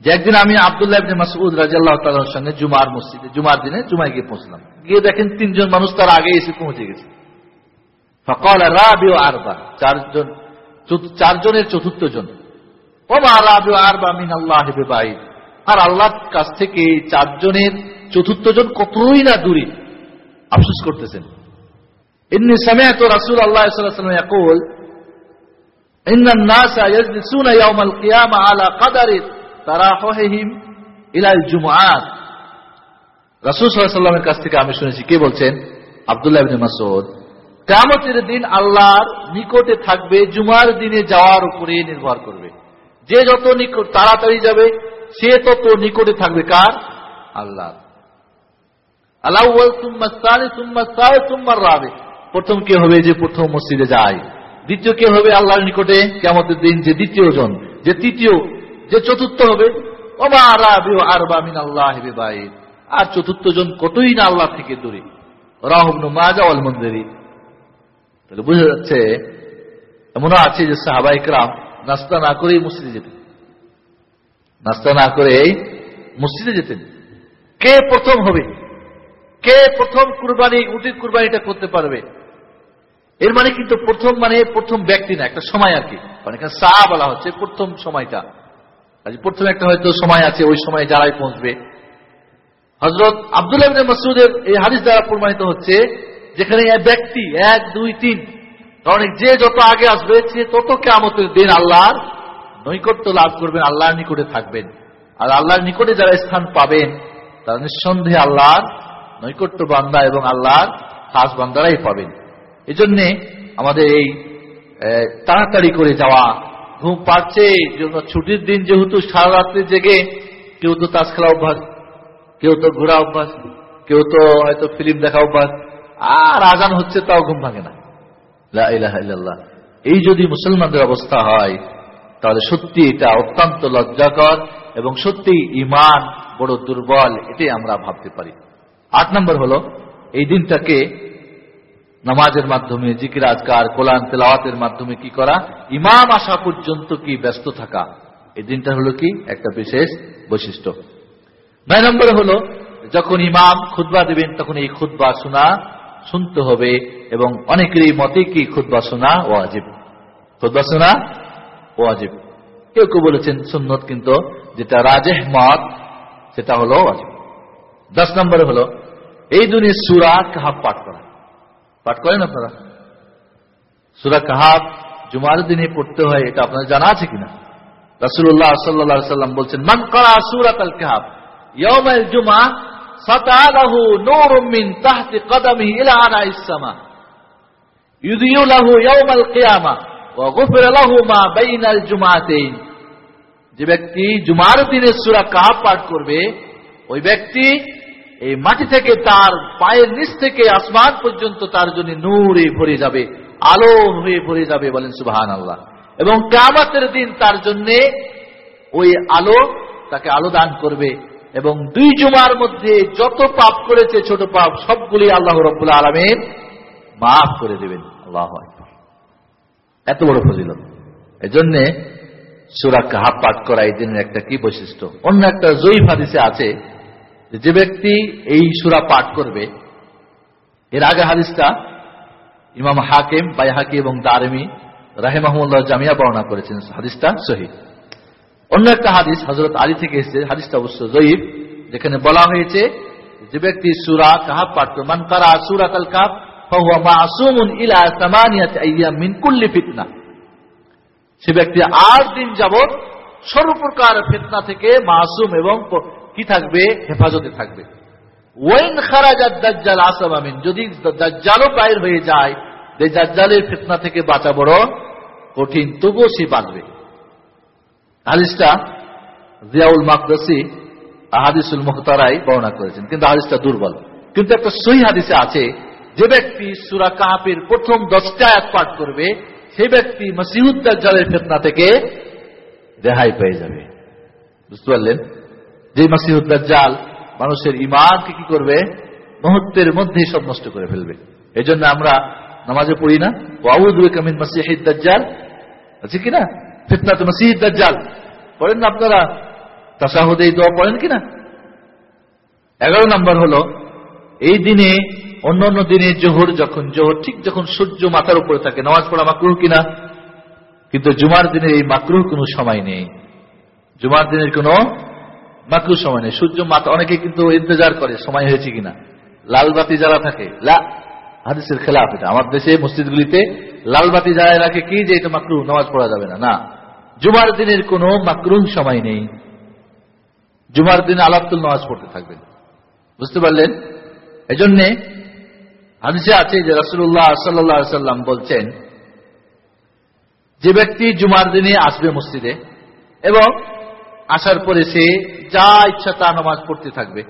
যে একদিন আমি আব্দুল্লাহ ইবনে মাসউদ রাদিয়াল্লাহু তাআলার সঙ্গে জুমার মসজিদে, জুমার দিনে, জুমায় গিয়ে পৌঁছলাম। গিয়ে দেখেন তিনজন মানুষ তার আগে এসে পৌঁছে গেছে। চারজন চারজনের চতুর্থ জন। ওমা রাবিউ আরবা মিন আল্লাহ বিবাইদ। আর আল্লাহর কাছ থেকে চারজনের চতুর্থ জন কতই না দূরে আফসোস করতেছেন। ইন্নি সামিআতু রাসূল আল্লাহ কাছ থেকে আমি শুনেছি, কে বলছেন? আব্দুল্লাহ দিন আল্লাহর নিকটে থাকবে, জুমার দিনে যাওয়ার উপরে নির্ভর করবে। যে যত নিকট তাড়াতাড়ি যাবে সে তত নিকটে থাকবে কার? আল্লাহ। আল্লাহ প্রথম কে হবে যে প্রথম মসজিদে যায়। দ্বিতীয় কে হবে আল্লাহর নিকটে দিন যে দ্বিতীয় জন, যে তৃতীয়, যে চতুর্থ হবে। আর চতুর্থ জন কতই না আল্লাহ থেকে দূরে। রাহবনু বুঝা যাচ্ছে, এমনও আছে যে সাহাবাইকরাম নাস্তা না করেই মসজিদে নাস্তা না করে এই মসজিদে যেতেন। কে প্রথম হবে? কে প্রথম কুরবানি উচিত কুরবানিটা করতে পারবে? এর মানে কিন্তু প্রথম মানে প্রথম ব্যক্তি না, একটা সময় আর কি। মানে সা বলা হচ্ছে, প্রথম সময়টা। প্রথম একটা হয়তো সময় আছে, ওই সময় যারাই পৌঁছবে। হজরত আবদুল্লাহ মসুদের এই হাদিস দ্বারা প্রমাণিত হচ্ছে, যেখানে ব্যক্তি, এক, দুই, তিন, কারণ যে যত আগে আসবে, সে তত কে কেমতের দিন আল্লাহর নৈকট্য লাভ করবেন, আল্লাহর নিকটে থাকবেন। আর আল্লাহর নিকটে যারা স্থান পাবেন, তারা নিঃসন্দেহে আল্লাহর নৈকট্য বান্দা এবং আল্লাহর খাস বান্দারাই পাবেন। এজন্যে আমাদের এই তাড়াতাড়ি করে যাওয়া, ঘুম পাচ্ছে ছুটির দিন, যেহেতু সারা রাত্রি জেগে, কেউ তো তাস খেলা অভ্যাস, কেউ তো ঘোরা অভ্যাস, কেউ তো হয়তো ফিল্ম দেখা অভ্যাস, আর আজান হচ্ছে তাও ঘুম ভাঙে না। এই যদি মুসলমানদের অবস্থা হয় তাহলে সত্যি এটা অত্যন্ত লজ্জাকর এবং সত্যি ইমান বড় দুর্বল, এটাই আমরা ভাবতে পারি। আট নম্বর হলো, এই দিনটাকে নামাজের মাধ্যমে, জিকির, আজকার, কোরআন, তেলাওয়াতের মাধ্যমে কি করা? ইমাম আসা পর্যন্ত কি ব্যস্ত থাকা? এই দিনটা হলো কি? একটা বিশেষ বৈশিষ্ট্য। নয় নম্বর হলো, যখন ইমাম খুদ্া দেবেন, তখন এই খুদ্া শোনা শুনতে হবে এবং অনেকেরই মতে কি খুদ্া শোনা ও আজীব খুদ্া শোনা ও আজীব কেউ কেউ বলেছেন সুন্নত কিন্তু যেটা রাজেহ মত, সেটা হলো অজীব দশ নম্বরে হলো, এই দুনিয়া সুরা কাহাব পাঠ করা। পাঠ করেন আপনারা? সুরা কাহাব জুমার দিনে পড়তে হয়, এটা আপনার জানা আছে কিনা? রাসুল্লাহ সাল্লা সাল্লাম বলছেন, মান করা কাহাব জুমা সাতালাহু নূর মিন তাহতি লাহু যে ব্যক্তি জুমার দিনে সুরা কাহাব পাঠ করবে, ওই ব্যক্তি এই মাটি থেকে তার পায়ের নিচ থেকে আসমান পর্যন্ত তার জন্য নূরে ভরে যাবে আলো হয়ে ভরে যাবে বলেন সুবাহান আল্লাহ এবং কামাতের দিন তার জন্য ওই আলো তাকে আলো দান করবে। এবং দুই জুমার মধ্যে যত পাপ করেছে ছোট পাপ সবগুলি আল্লাহ রব্বুল আলমের মাফ করে দেবেন। আল্লাহ এত বড় ফজিলত। এজন্যে সুরা কাহাব পাঠ করা এই দিনের একটা কি বৈশিষ্ট্য? অন্য একটা জয়ীফ হাদিসে আছে যে ব্যক্তি এই সুরা পাঠ করবে, এর আগে হাদিসটা ইমাম হাকিম, বাইহাকি এবং দারমি রাহেমাহমুল্লাহ জামিয়া বর্ণনা করেছেন। হাদিসটা শহীদ অন্য একটা হাদিস হজরত আলী থেকে এসেছে। হাদিসটা অবশ্য জয়ীব যেখানে বলা হয়েছে যে ব্যক্তি সুরা কাহাব পাঠ করে মান কারা সুরা সে ব্যক্তি আট দিন যাবৎ সর্বপ্রকার ফেতনা থেকে মাসুম এবং কি থাকবে? হেফাজতে থাকবে। ওয়েন খারাজাত দাজ্জাল আসামামিন যদি দাজ্জালও বাইর হয়ে যায় যে দাজ্জালের ফেতনা থেকে বাঁচা বড় কঠিন, তবুও সে বাঁচবে। হাদিসটা জিয়াউল মাকদসি আহাদিসুল মুখতারাই বর্ণনা করেছেন, কিন্তু হাদিসটা দুর্বল। কিন্তু একটা সহি হাদিসে আছে যে ব্যক্তি সুরা কাপের প্রথম দশটা এক পাঠ করবে, সেই ব্যক্তি মাসিহুদ্দার ফেতনা থেকে রেহাই পেয়ে যাবে। বুঝতে পারলেন? যে মাসিহুদ্দার জাল মানুষের ইমানকে কি করবে? মুহূর্তের মধ্যেই সব নষ্ট করে ফেলবে। এই জন্য আমরা নামাজে পড়ি না। ওয়াউদ্দিন মাসিহিদ্দার আছে কিনা ফিতনা তো মাসিহিদ্দার পড়েন না আপনারা? তাসাহুদে দোয়া পড়েন কিনা এগারো নম্বর হলো, এই দিনে অন্য অন্য দিনে জোহর যখন, জোহর ঠিক যখন সূর্য মাথার উপরে থাকে, নামাজ পড়া মাকরুহ কিনা? কিন্তু জুমার দিনের এই মাকরুহ কোনো সময় নেই। জুমার দিনের কোনো মাকরুহ সময় নেই। সূর্য মাথা, অনেকে কিন্তু ইন্তজার করে সময় হয়েছে কিনা। লাল বাতি যারা থাকে। লা, হাদিসের খেলাফ এটা। আমার দেশে মসজিদগুলিতে লাল বাতি যারা রাখে কি যে এটা মাকরুহ, নামাজ পড়া যাবে না। না। জুমার দিনের কোনো মাকরুহ সময় নেই। জুমার দিনে আলাতুল নামাজ পড়তে থাকবেন। বুঝতে পারলেন? এজন্যে হাদিসে আছে যে রসুল্লাহ সাল্লাম বলছেন, যে ব্যক্তি জুমার দিনে আসবে মসজিদে এবং আসার পরে সে যা ইচ্ছা তা নামাজ পড়তে থাকবে।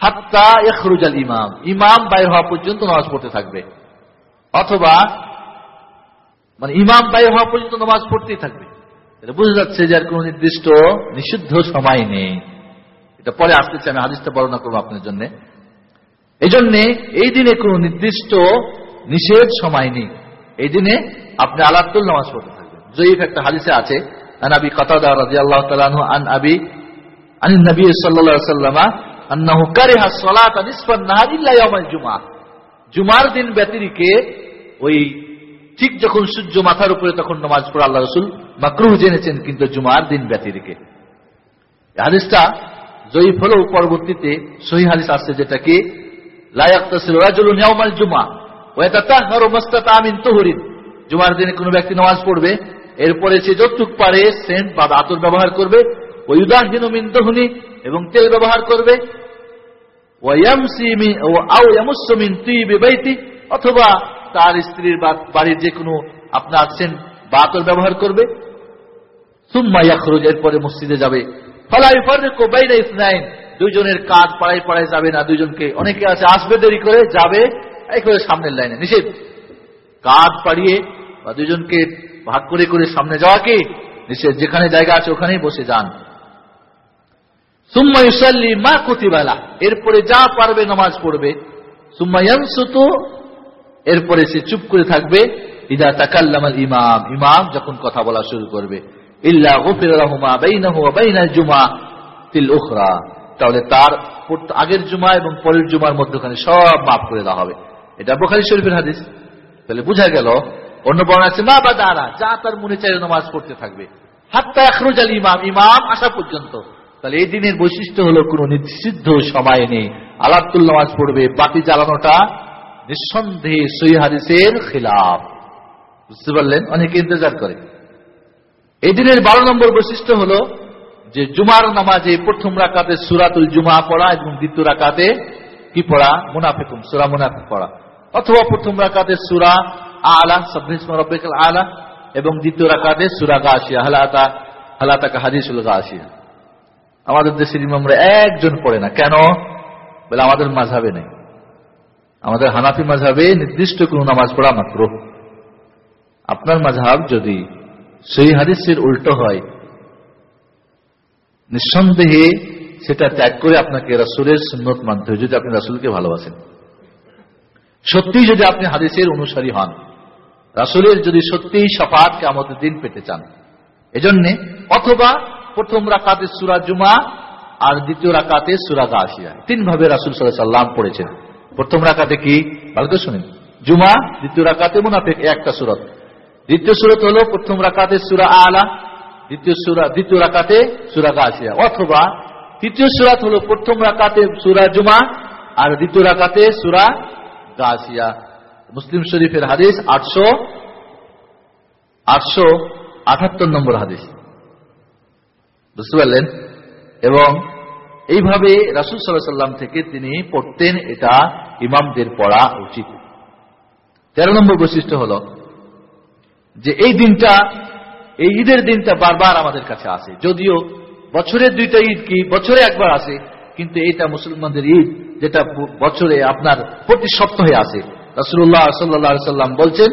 হাত্তা এখরুজাল ইমাম ইমাম বাইর হওয়া পর্যন্ত নামাজ পড়তে থাকবে। অথবা মানে ইমাম বাইর হওয়া পর্যন্ত নামাজ পড়তেই থাকবে। এটা বোঝা যাচ্ছে যে আর কোন নির্দিষ্ট নিষিদ্ধ সময় নেই। এটা পরে আসতেছে, আমি হাদিসটা বর্ণনা করব আপনার জন্য। এই জন্যে এই দিনে কোন নির্দিষ্ট নিষেধ সময় নেই। এই দিনে আপনি আলাতুল নামাজ পড়তে থাকবেন। জয়ীফ একটা হাদিসে আছে, আন আবি কাতাদা ইল্লা ইয়াউমাল জুমআ। জুমার দিন ওই ঠিক যখন সূর্য মাথার উপরে তখন নামাজ আল্লাহ জেনেছেন, কিন্তু জুমার দিন হাদিসটা জয়ীফ হলেও পরবর্তীতে সহি হাদিস আসছে যেটাকে জুমার দিনে কোনো ব্যক্তি নামাজ পড়বে, এরপরে সে যতটুক পারে সেন্ট বা আতর ব্যবহার করবে ওইদাহিনী এবং তেল ব্যবহার করবে অথবা তার স্ত্রীর বাড়ির যে কোনো আপনার সেন্ট বা আতর ব্যবহার করবে। সুম্মা ইয়াখরুজ এরপরে মসজিদে যাবে। ফলাই ফারকু বাইনা দুইজনের কাজ পাড়ায় পাড়ায় যাবে না দুইজনকে অনেকে আছে, আসবে দেরি করে, যাবে, এই করে সামনের লাইনে, নিষেধ। কাজ পাড়িয়ে বা দুইজনকে ভাগ করে করে সামনে যাওয়া কি নিষেধ। যেখানে জায়গা আছে ওখানেই বসে যান। সুম্মা মা কুতিবালা, এরপরে যা পারবে নামাজ পড়বে। সুম্মা এরপরে সে চুপ করে থাকবে। ইদা তাকাল্লামাল ইমাম ইমাম যখন কথা বলা শুরু করবে। ইল্লা বাইনাহু বাইনাল জুমা তিল উখরা। তাহলে তার আগের জুমা এবং পরের জুমার মধ্যখানে সব মাফ করে দেওয়া হবে। এটা বোখারি শরীফের হাদিস। তাহলে বোঝা গেল, অন্য বর্ণ আছে, মা বা দাঁড়া যা তার মনে চাই নামাজ পড়তে থাকবে। হাত্তা আখরুজ আল ইমাম ইমাম আসা পর্যন্ত। তাহলে এই দিনের বৈশিষ্ট্য হলো কোন নিষিদ্ধ সময় নেই। আলাতুল নামাজ পড়বে, বাতি জ্বালানোটা নিঃসন্দেহে সই হাদিসের খিলাফ। বুঝতে পারলেন? অনেকে ইন্তজার করে। এই দিনের বারো নম্বর বৈশিষ্ট্য হলো যে জুমার নামাজে প্রথম রাকাতে সুরাতুল জুমা পড়া এবং দ্বিতীয় রাকাতে কি পড়া? মুনাফিকুম সুরা মুনাফিক পড়া। অথবা প্রথম রাকাতে সুরা আলা রব্বিকাল আলা এবং দ্বিতীয় রাকাতে সুরা গাছিয়া হালাতা হালাতাকা হাদিসুল গাছিয়া আমাদের দেশের ইমামরা একজন পড়ে না। কেন? বলে আমাদের মাঝাবে নেই। আমাদের হানাফি মাঝাবে নির্দিষ্ট কোন নামাজ পড়া মাত্র। আপনার মাঝাব যদি সেই হাদিসের উল্টো হয় নিঃসন্দেহে সেটা ত্যাগ করে আপনাকে রাসুলের সুন্নত মানতে হবে যদি আপনি রাসুলকে ভালোবাসেন। সত্যি যদি আপনি হাদিসের অনুসারী হন, রাসুলের যদি সত্যি সফাতকে আমাদের দিন পেতে চান, এজন্যে অথবা প্রথম রাকাতে সুরা জুমা আর দ্বিতীয় রাকাতে সুরা গাছিয়া তিন ভাবে রাসুল সাল্লাম পড়েছেন। প্রথম রাকাতে কি? ভালো তো শুনেন। জুমা, দ্বিতীয় রাকাতে মুনাফেক একটা সুরত। দ্বিতীয় সুরত হলো প্রথম রাকাতে সুরা আলা দ্বিতীয় সুরা, দ্বিতীয় রাকাতে সুরা গাছিয়া অথবা তৃতীয় সুরাত হলো প্রথম রাকাতে সুরা জুমা আর দ্বিতীয় রাকাতে সুরা গাছিয়া মুসলিম শরীফের হাদিস আটশো আটশো আঠাত্তর নম্বর হাদিস। বুঝতে পারলেন? এবং এইভাবে রাসুল সাল্লাহ সাল্লাম থেকে তিনি পড়তেন এটা ইমামদের পড়া উচিত। তেরো নম্বর বৈশিষ্ট্য হল যে এই দিনটা এই ঈদের দিনটা বারবার আমাদের কাছে আসে। যদিও বছরের দুইটা ঈদ কি, বছরে একবার আসে, কিন্তু এটা মুসলমানদের ঈদ, যেটা বছরে আপনার প্রতি সপ্তাহে আসে। রসুল্লাহ সাল্লাহ সাল্লাম বলছেন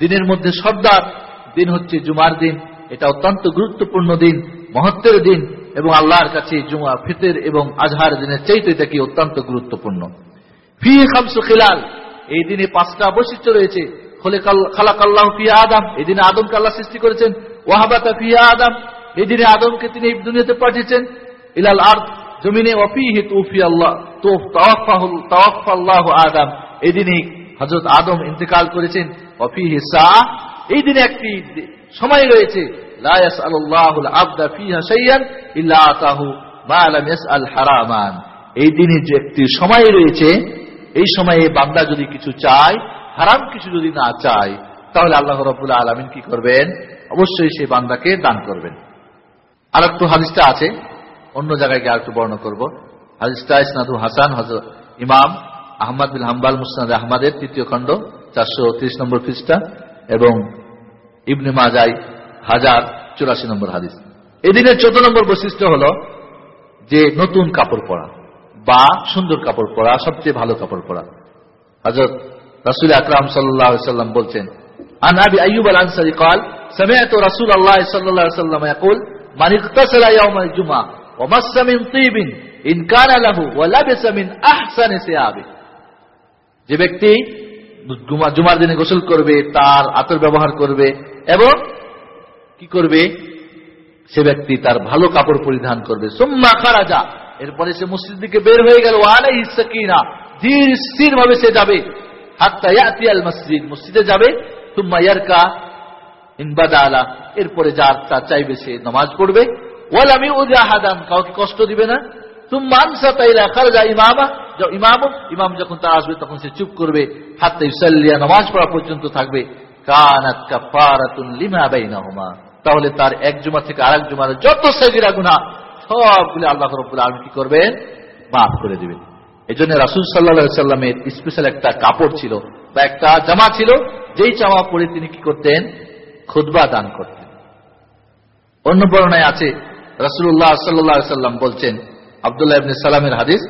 দিনের মধ্যে সর্দার দিন হচ্ছে জুমার দিন। এটা অত্যন্ত গুরুত্বপূর্ণ দিন, মহত্বের দিন, এবং আল্লাহর কাছে জুমা, ফিতের এবং আজহার দিনের চাইতে এটা কি অত্যন্ত গুরুত্বপূর্ণ। ফি খামসু খিলাল এই দিনে পাঁচটা বৈশিষ্ট্য রয়েছে। খালাকাল্লাহ ফিয়া আদম, এই দিনে আদমকে আল্লাহ সৃষ্টি করেছেন। ওয়াহাবাতা ফিয়া আদম, এই দিনে আদমকে তিনি দুনিয়াতে পাঠিয়েছেন। ইলাল আর্দ, জমিনে ওয়াফিহি তুফি আল্লাহ আদম। এই দিনে হযরত আদম ইন্তেকাল করেছেন। ওয়াফিহি সা, এই দিনে একটি সময় রয়েছে। এই দিনে যে একটি সময় রয়েছে এই সময়ে বান্দা যদি কিছু চায়, হারাম কিছু যদি না চায়, তাহলে আল্লাহ রবুল্লাহ আলমিন কি করবেন? অবশ্যই সেই বান্দাকে দান করবেন। আর একটু হাদিসটা আছে, অন্য জায়গায় গিয়ে একটু বর্ণ করব। হাদিসটা ইসনাদু হাসান হজরত ইমাম আহমদ বিন হাম্বাল, মুসনাদ আহমদের তৃতীয় খণ্ড, চারশো ত্রিশ নম্বর খ্রিস্টা এবং ইবনে মাজাই হাজার চুরাশি নম্বর হাদিস। এদিনের চোদ্দ নম্বর বৈশিষ্ট্য হল যে নতুন কাপড় পরা। বা সুন্দর কাপড় পরা সবচেয়ে ভালো কাপড় পরা হজরত রাসুল আকরাম সাল্লাম বলছেন عن ابي ايوب الانصاري قال سمعت رسول الله صلى الله عليه وسلم يقول من اغتسل يوم الجمعه ومس من طيب ان كان له ولبس من احسن ثيابه যে ব্যক্তি জুমার দিনে গোসল করবে তার আতর ব্যবহার করবে এবং কি করবে সে ব্যক্তি তার ভালো কাপড় পরিধান করবে সুম্মা খারাজা এরপরে সে মসজিদ দিকে বের হয়ে গেল ধীর স্থির ভাবে সে যাবে। মসজিদ। মসজিদে যাবে। এরপরে যার তা চাইবে সে নামাজ পড়বে। কাউকে কষ্ট দিবে না। তখন সে চুপ করবে। নামাজ পড়া থাকবে। তাহলে তার এক জুমা থেকে আরেক জুমার যত সগিরা গুনাহ সবগুলো আল্লাহ রব্বুল আলম কি করবেন? মাফ করে দিবেন। এই জন্য রাসুল সাল্লা সাল্লামের স্পেশাল একটা কাপড় ছিল বা একটা জামা ছিল, যেই জামা পরে তিনি কি করতেন? খুদবা দান করতেন। অন্য বর্ণায় আছে রাসুল্লাহ সাল্লাহ সাল্লাম বলছেন, আবদুল্লাহ ইবনে সালামের হাদিস,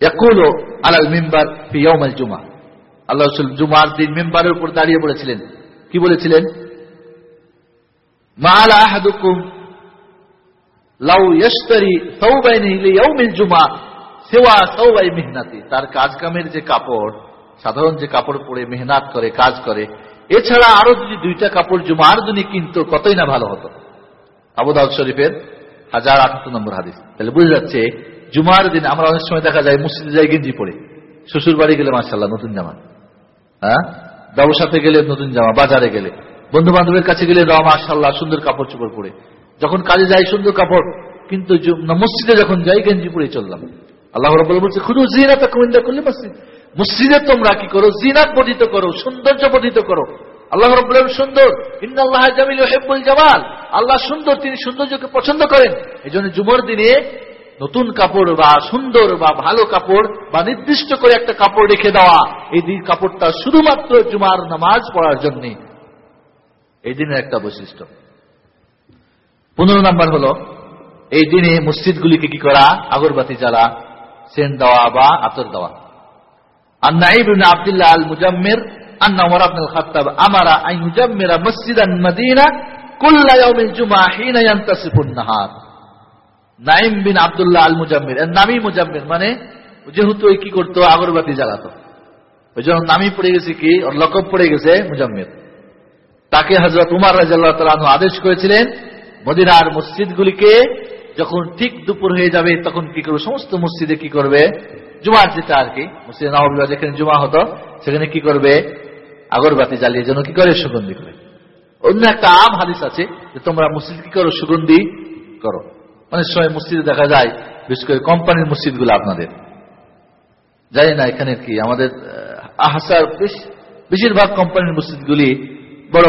ইয়াকুলো আলাল মিম্বার জুমা। আল্লাহ রসুল জুমার দিন মেম্বারের উপর দাঁড়িয়ে বলেছিলেন। কি বলেছিলেন? মা লাউ ইয়স্তরি সৌবাইনি লিয়াউমিল জুমা, সেওয়া সৌবাই মেহনাতি। তার কাজ কামের যে কাপড়, সাধারণ যে কাপড় পরে মেহনাত করে, কাজ করে, এছাড়া আরও যদি দুইটা কাপড় জুমার জন্য কিনতো, কতই না ভালো হতো। আবুদাউদ শরীফের হাজার আটাত্তর নম্বর হাদিস। তাহলে বুঝে যাচ্ছে, জুমার দিন আমরা অনেক সময় দেখা যায়, মসজিদে যাই গেঞ্জি পরে। শ্বশুর বাড়ি গেলে মার্শাল্লাহ নতুন জামা। হ্যাঁ? ব্যবসাতে গেলে নতুন জামা, বাজারে গেলে। বন্ধু বান্ধবের কাছে গেলে রাম মার্শাল্লাহ সুন্দর কাপড় চোপড় পরে। যখন কাজে যাই সুন্দর কাপড়, কিন্তু মসজিদে যখন যাই গেঞ্জি পরে চললাম। আল্লাহ বলছে, খুদু জিনা তা কুমিন্দা করলে মসজিদ। মসজিদে তোমরা কি করো? জিনাত বর্ধিত করো, সৌন্দর্য বর্ধিত করো। আল্লাহ সুন্দর। জামিল হেব্বুল জামাল। আল্লাহ সুন্দর, তিনি সৌন্দর্যকে পছন্দ করেন। এই জন্য জুমর দিনে নতুন কাপড় বা সুন্দর বা ভালো কাপড় বা নির্দিষ্ট করে একটা কাপড় রেখে দেওয়া। এই দিন কাপড়টা শুধুমাত্র জুমার নামাজ পড়ার জন্য। এই দিনের একটা বৈশিষ্ট্য। পনেরো নাম্বার হলো, এই দিনে মসজিদগুলিকে কি করা? আগরবাতি জ্বালা, সেন দেওয়া বা আতর দেওয়া। আর নাইব আবদুল্লাহ আল মুজাম্মির বিন মুজাম্মির মানে কি করতো? আগরবাতি জ্বালাতো। ওই পড়ে গেছে কি? লকব পড়ে গেছে মুজাম্মির। তাকে হজরত উমার তালু আদেশ করেছিলেন মদিনার মসজিদগুলিকে যখন ঠিক দুপুর হয়ে যাবে, তখন কি করবে? সমস্ত মসজিদে কি করবে? জুমার যেটা আর কি, মসজিদে নবাবিবা যেখানে জুমা হতো, সেখানে কি করবে? আগরবাতি জ্বালিয়ে যেন কি করে? সুগন্ধি করে। অন্য একটা আম হাদিস আছে যে তোমরা মসজিদ কি করো? সুগন্ধি করো। অনেক সময় মসজিদে দেখা যায়, বিশেষ করে কোম্পানির মসজিদগুলো আপনাদের। জানি না এখানে কি, আমাদের আহসার বেশিরভাগ কোম্পানির মসজিদগুলি বড়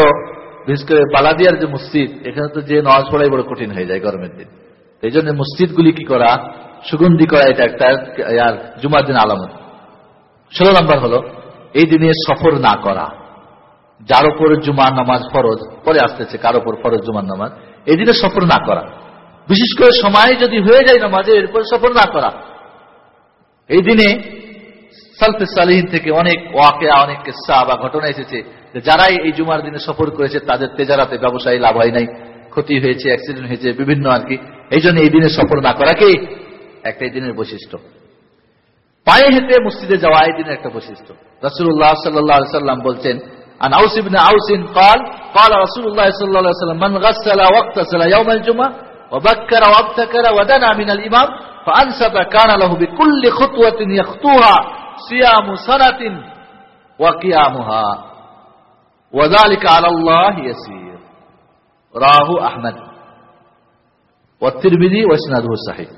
বিশেষ করে বালাদিয়ার যে মসজিদ, এখানে তো যে নামাজ পড়াই বড় কঠিন হয়ে যায় গরমের দিন। এই জন্য মসজিদগুলি কি করা, সুগন্ধি করা, এটা একটা আর জুমার দিন আলামত। ষোলো নম্বর হলো, এই দিনে সফর না করা। যার উপর জুমার নামাজ ফরজ, পরে আসতেছে কার উপর ফরজ জুমার নামাজ, এই দিনে সফর না করা। বিশেষ করে সময় যদি হয়ে যায় নামাজে, এরপর সফর না করা। এই দিনে সালফে সালিহীন থেকে অনেক ওয়াকে অনেক কেসা বা ঘটনা এসেছে যারাই এই জুমার দিনে সফর করেছে তাদের তেজারাতে ব্যবসায়ী লাভ হয় নাই ক্ষতি হয়েছে অ্যাক্সিডেন্ট হয়েছে বিভিন্ন আর কি এই জন্য এই দিনে সফর না করাকে একটা এই দিনের বৈশিষ্ট্য পায়ে হেঁটে মসজিদে যাওয়া এই দিনের একটা বৈশিষ্ট্য রসুল্লাহ সাল্লাহ সাল্লাম বলছেন عن أوس بن أوس قال قال رسول الله صلى الله عليه وسلم من غسل واغتسل يوم الجمعة وبكر وابتكر ودنا من الإمام فأنسب كان له بكل خطوة يخطوها صيام سنة وقيامها وذلك على الله يسير راه أحمد والترمذي واسناده صحيح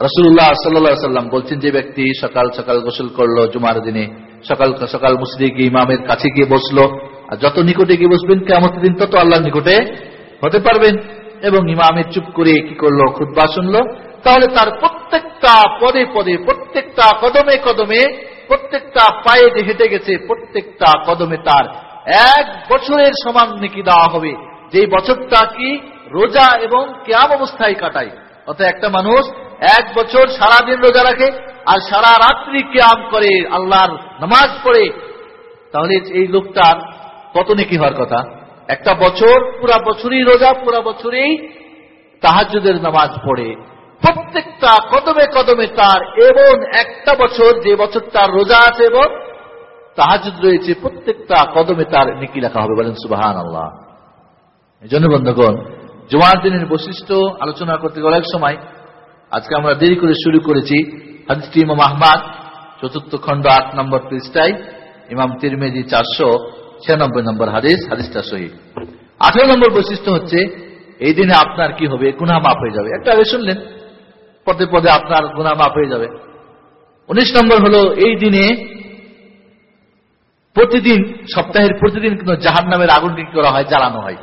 রসুল্লাহ সাল্লা সাল্লাম বলছেন যে ব্যক্তি সকাল সকাল গোসল করলো জুমার দিনে সকাল সকাল মুসলি গিয়ে ইমামের কাছে গিয়ে বসলো আর যত নিকটে গিয়ে বসবেন কেমন দিন তত আল্লাহর নিকটে হতে পারবেন এবং ইমামের চুপ করে কি করলো খুদ্া শুনলো তাহলে তার প্রত্যেকটা পদে পদে প্রত্যেকটা কদমে কদমে প্রত্যেকটা পায়ে যে হেঁটে গেছে, প্রত্যেকটা কদমে তার এক বছরের সমান নিকি দেওয়া হবে। যেই বছরটা কি রোজা এবং কেয়াম অবস্থায় কাটায়। অর্থাৎ একটা মানুষ এক বছর সারা দিন রোজা রাখে আর সারা রাত্রি কেয়াম করে, আল্লাহর নামাজ পড়ে। তাহলে এই লোকটার কত নেকি হওয়ার কথা? একটা বছর, পুরা বছরই রোজা, পুরা বছরেই তাহাজুদের নামাজ পড়ে। প্রত্যেকটা কদমে কদমে তার এবং একটা বছর যে বছর তার রোজা আছে এবং তাহাজুদ রয়েছে, প্রত্যেকটা কদমে তার নেকি লেখা হবে। বলেন সুবাহান আল্লাহ এই জন্য, বন্ধুগণ দিনের বৈশিষ্ট্য আলোচনা করতে গেলে এক সময় আজকে আমরা দেরি করে শুরু করেছি হাদিসটি ইমাম আহমাদ, চতুর্থ খণ্ড, আট নম্বর পৃষ্ঠায়, ইমাম তিরমেজি, চারশো ছিয়ানব্বই নম্বর হাদিস, হাদিসটা সহি। আঠারো নম্বর বৈশিষ্ট্য হচ্ছে, এই দিনে আপনার কি হবে? গুনা মাফ হয়ে যাবে। একটা আগে শুনলেন পদে পদে আপনার গুনা মাফ হয়ে যাবে। উনিশ নম্বর হলো, এই দিনে প্রতিদিন, সপ্তাহের প্রতিদিন কিন্তু জাহান নামের আগুন করা হয়? জ্বালানো হয়।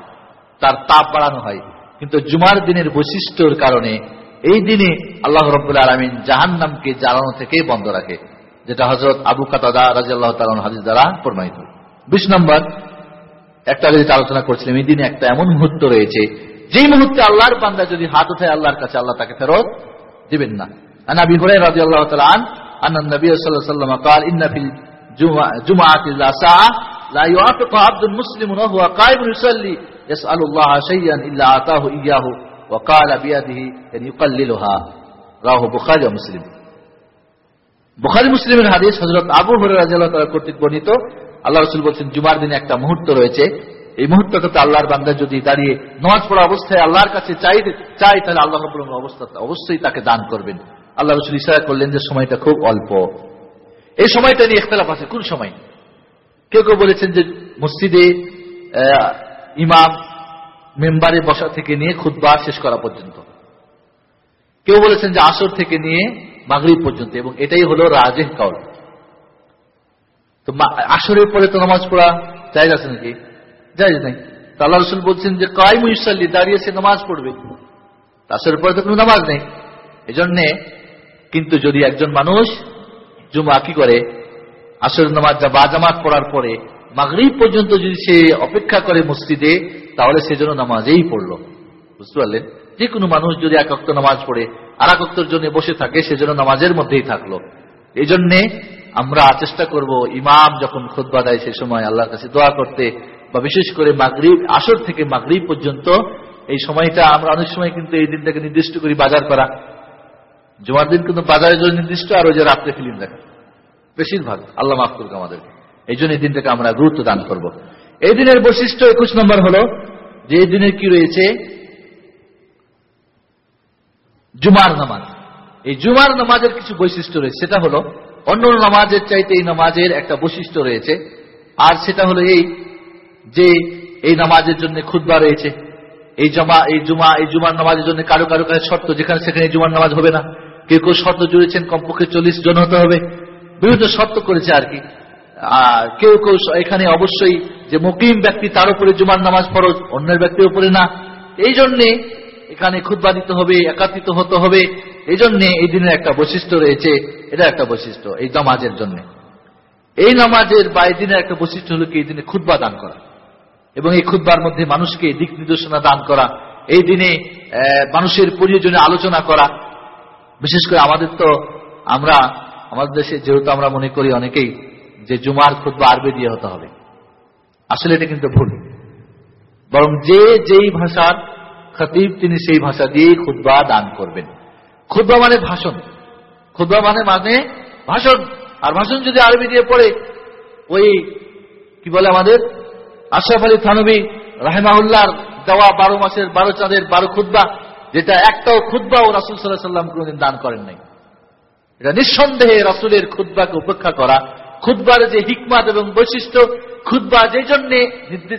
তার তাপ বাড়ানো হয়। কিন্তু জুমার দিনের বৈশিষ্ট্যর কারণে এই দিনে আল্লাহ রব্বুল আলমিন জাহান নামকে জ্বালানো থেকে বন্ধ রাখে, যেটা হজরত আবু কাতাদা রাজি আল্লাহ তালন হাদিস দ্বারা প্রমাণিত। বিশ নম্বর, একটা যেটা আলোচনা করছিলাম, এই দিনে একটা এমন মুহূর্ত রয়েছে, যেই মুহূর্তে আল্লাহর বান্দা যদি হাত উঠায় আল্লাহর কাছে আল্লাহ তাকে ফেরত দিবেন না আনা আবি হুরাই রাজি আল্লাহ তালান আন্না নবী সাল্লাহ সাল্লাম قال إن في الجمعة لا ساعة لا يوافق عبد مسلم وهو قائم يصلي يسأل الله شيئا إلا آتاه إياه وقال بيده أن يقللها রাহ বুখারি ও মুসলিম বুখারি মুসলিমের হাদিস হজরত আবু হরাজ কর্তৃক বর্ণিত আল্লাহ রসুল বলছেন জুমার দিনে একটা মুহূর্ত রয়েছে এই মুহূর্তটাতে আল্লাহর বান্দা যদি দাঁড়িয়ে নমাজ পড়া অবস্থায় আল্লাহর কাছে চাই চাই তাহলে আল্লাহ অবস্থা, অবশ্যই তাকে দান করবেন। আল্লাহ রসুল ইশারা করলেন যে সময়টা খুব অল্প। এই সময়টা নিয়ে ইখতলাফ আছে। কোন সময়? কেউ কেউ বলেছেন যে মসজিদে ইমাম মেম্বারে বসা থেকে নিয়ে খুদ্া শেষ করা পর্যন্ত। কেউ বলেছেন যে আসর থেকে নিয়ে মাগরীব পর্যন্ত, এবং এটাই হলো রাজেহ কাউল। তো আসরের পরে তো নামাজ পড়া জায়গা আছে নাকি? জায়গা নেই আল্লাহ রসুল বলছেন যে, কাইম ইসাল্লি দাঁড়িয়ে সে নামাজ পড়বে। আসরের পরে তো কোনো নামাজ নেই। এজন্যে কিন্তু যদি একজন মানুষ জুমা কি করে? আসরের নামাজ যা বাজামাত পড়ার পরে, মাগরীব পর্যন্ত যদি সে অপেক্ষা করে মসজিদে, তাহলে সেজন্য নামাজেই পড়ল। বুঝতে পারলেন? যে কোনো মানুষ যদি একক্ত নামাজ পড়ে, আর একক্তর জন্য বসে থাকে সেজন্য নামাজের মধ্যেই থাকল। এই জন্যে আমরা চেষ্টা করব, ইমাম যখন খুদ্া দেয় সে সময় আল্লাহর কাছে দোয়া করতে বা বিশেষ করে মাগরীব, আসর থেকে মাগরীব পর্যন্ত এই সময়টা আমরা অনেক সময় কিন্তু এই দিনটাকে নির্দিষ্ট করি বাজার করা। জমার দিন কিন্তু বাজারের জন্য নির্দিষ্ট আর ওই যে রাত্রে ফিল্ম দেখা। বেশিরভাগ, আল্লাহ মাফ করুক আমাদেরকে। এই জন্য এই দিনটাকে আমরা গুরুত্ব দান করব। এই দিনের বৈশিষ্ট্য একুশ নম্বর হলো যে এই দিনের কি রয়েছে? জুমার নামাজ। এই জুমার নামাজের কিছু বৈশিষ্ট্য রয়েছে। সেটা হলো অন্য নামাজের চাইতে এই নামাজের একটা বৈশিষ্ট্য রয়েছে। আর সেটা হলো এই যে এই নামাজের জন্য খুদ্া রয়েছে, এই জমা, এই জুমা, এই জুমার নামাজের জন্য কারও কারও কাছে শর্ত, যেখানে সেখানে জুমার নামাজ হবে না। কেউ কেউ শর্ত জুড়েছেন, কমপক্ষে চল্লিশ জন হতে হবে। বিভিন্ন শর্ত করেছে আর কি। কেউ কেউ এখানে অবশ্যই যে মুকিম ব্যক্তি তার উপরে জুমার নামাজ ফরজ, অন্যের ব্যক্তির উপরে না। এই জন্যে এখানে খুদ্া দিতে হবে, একাত্রিত হতে হবে। এই জন্যে এই দিনের একটা বৈশিষ্ট্য রয়েছে, এটা একটা বৈশিষ্ট্য এই নামাজের জন্য। এই নামাজের বা এই দিনের একটা বৈশিষ্ট্য হলো কি? এই দিনে খুদ্া দান করা। এবং এই খুদ্বার মধ্যে মানুষকে দিক নির্দেশনা দান করা, এই দিনে মানুষের প্রয়োজনে আলোচনা করা। বিশেষ করে আমাদের তো আমরা, আমাদের দেশে যেহেতু আমরা মনে করি অনেকেই যে জুমার খুদ্া আরবি দিয়ে হতে হবে। আসলে এটা কিন্তু ভুল। বরং যে যেই ভাষার খতিব তিনি সেই ভাষা দিয়েই খুদ্া দান করবেন। খুদ্া মানে ভাষণ। খুদ্া মানে মানে ভাষণ। আর ভাষণ যদি আরবি দিয়ে পড়ে, ওই, কি বলে আমাদের? আশরাফ আলী থানবী রাহেমাউল্লাহর দেওয়া বারো মাসের বারো চাঁদের বারো খুদ্া যেটা একটাও খুদ্া ও রাসুল সাল্লাহ সাল্লাম কোনদিন দান করেন নাই। এটা নিঃসন্দেহে রাসুলের খুদ্বাকে উপেক্ষা করা খুদ্বার যে হিকমাত এবং বৈশিষ্ট্য খুদ্া যে জন্য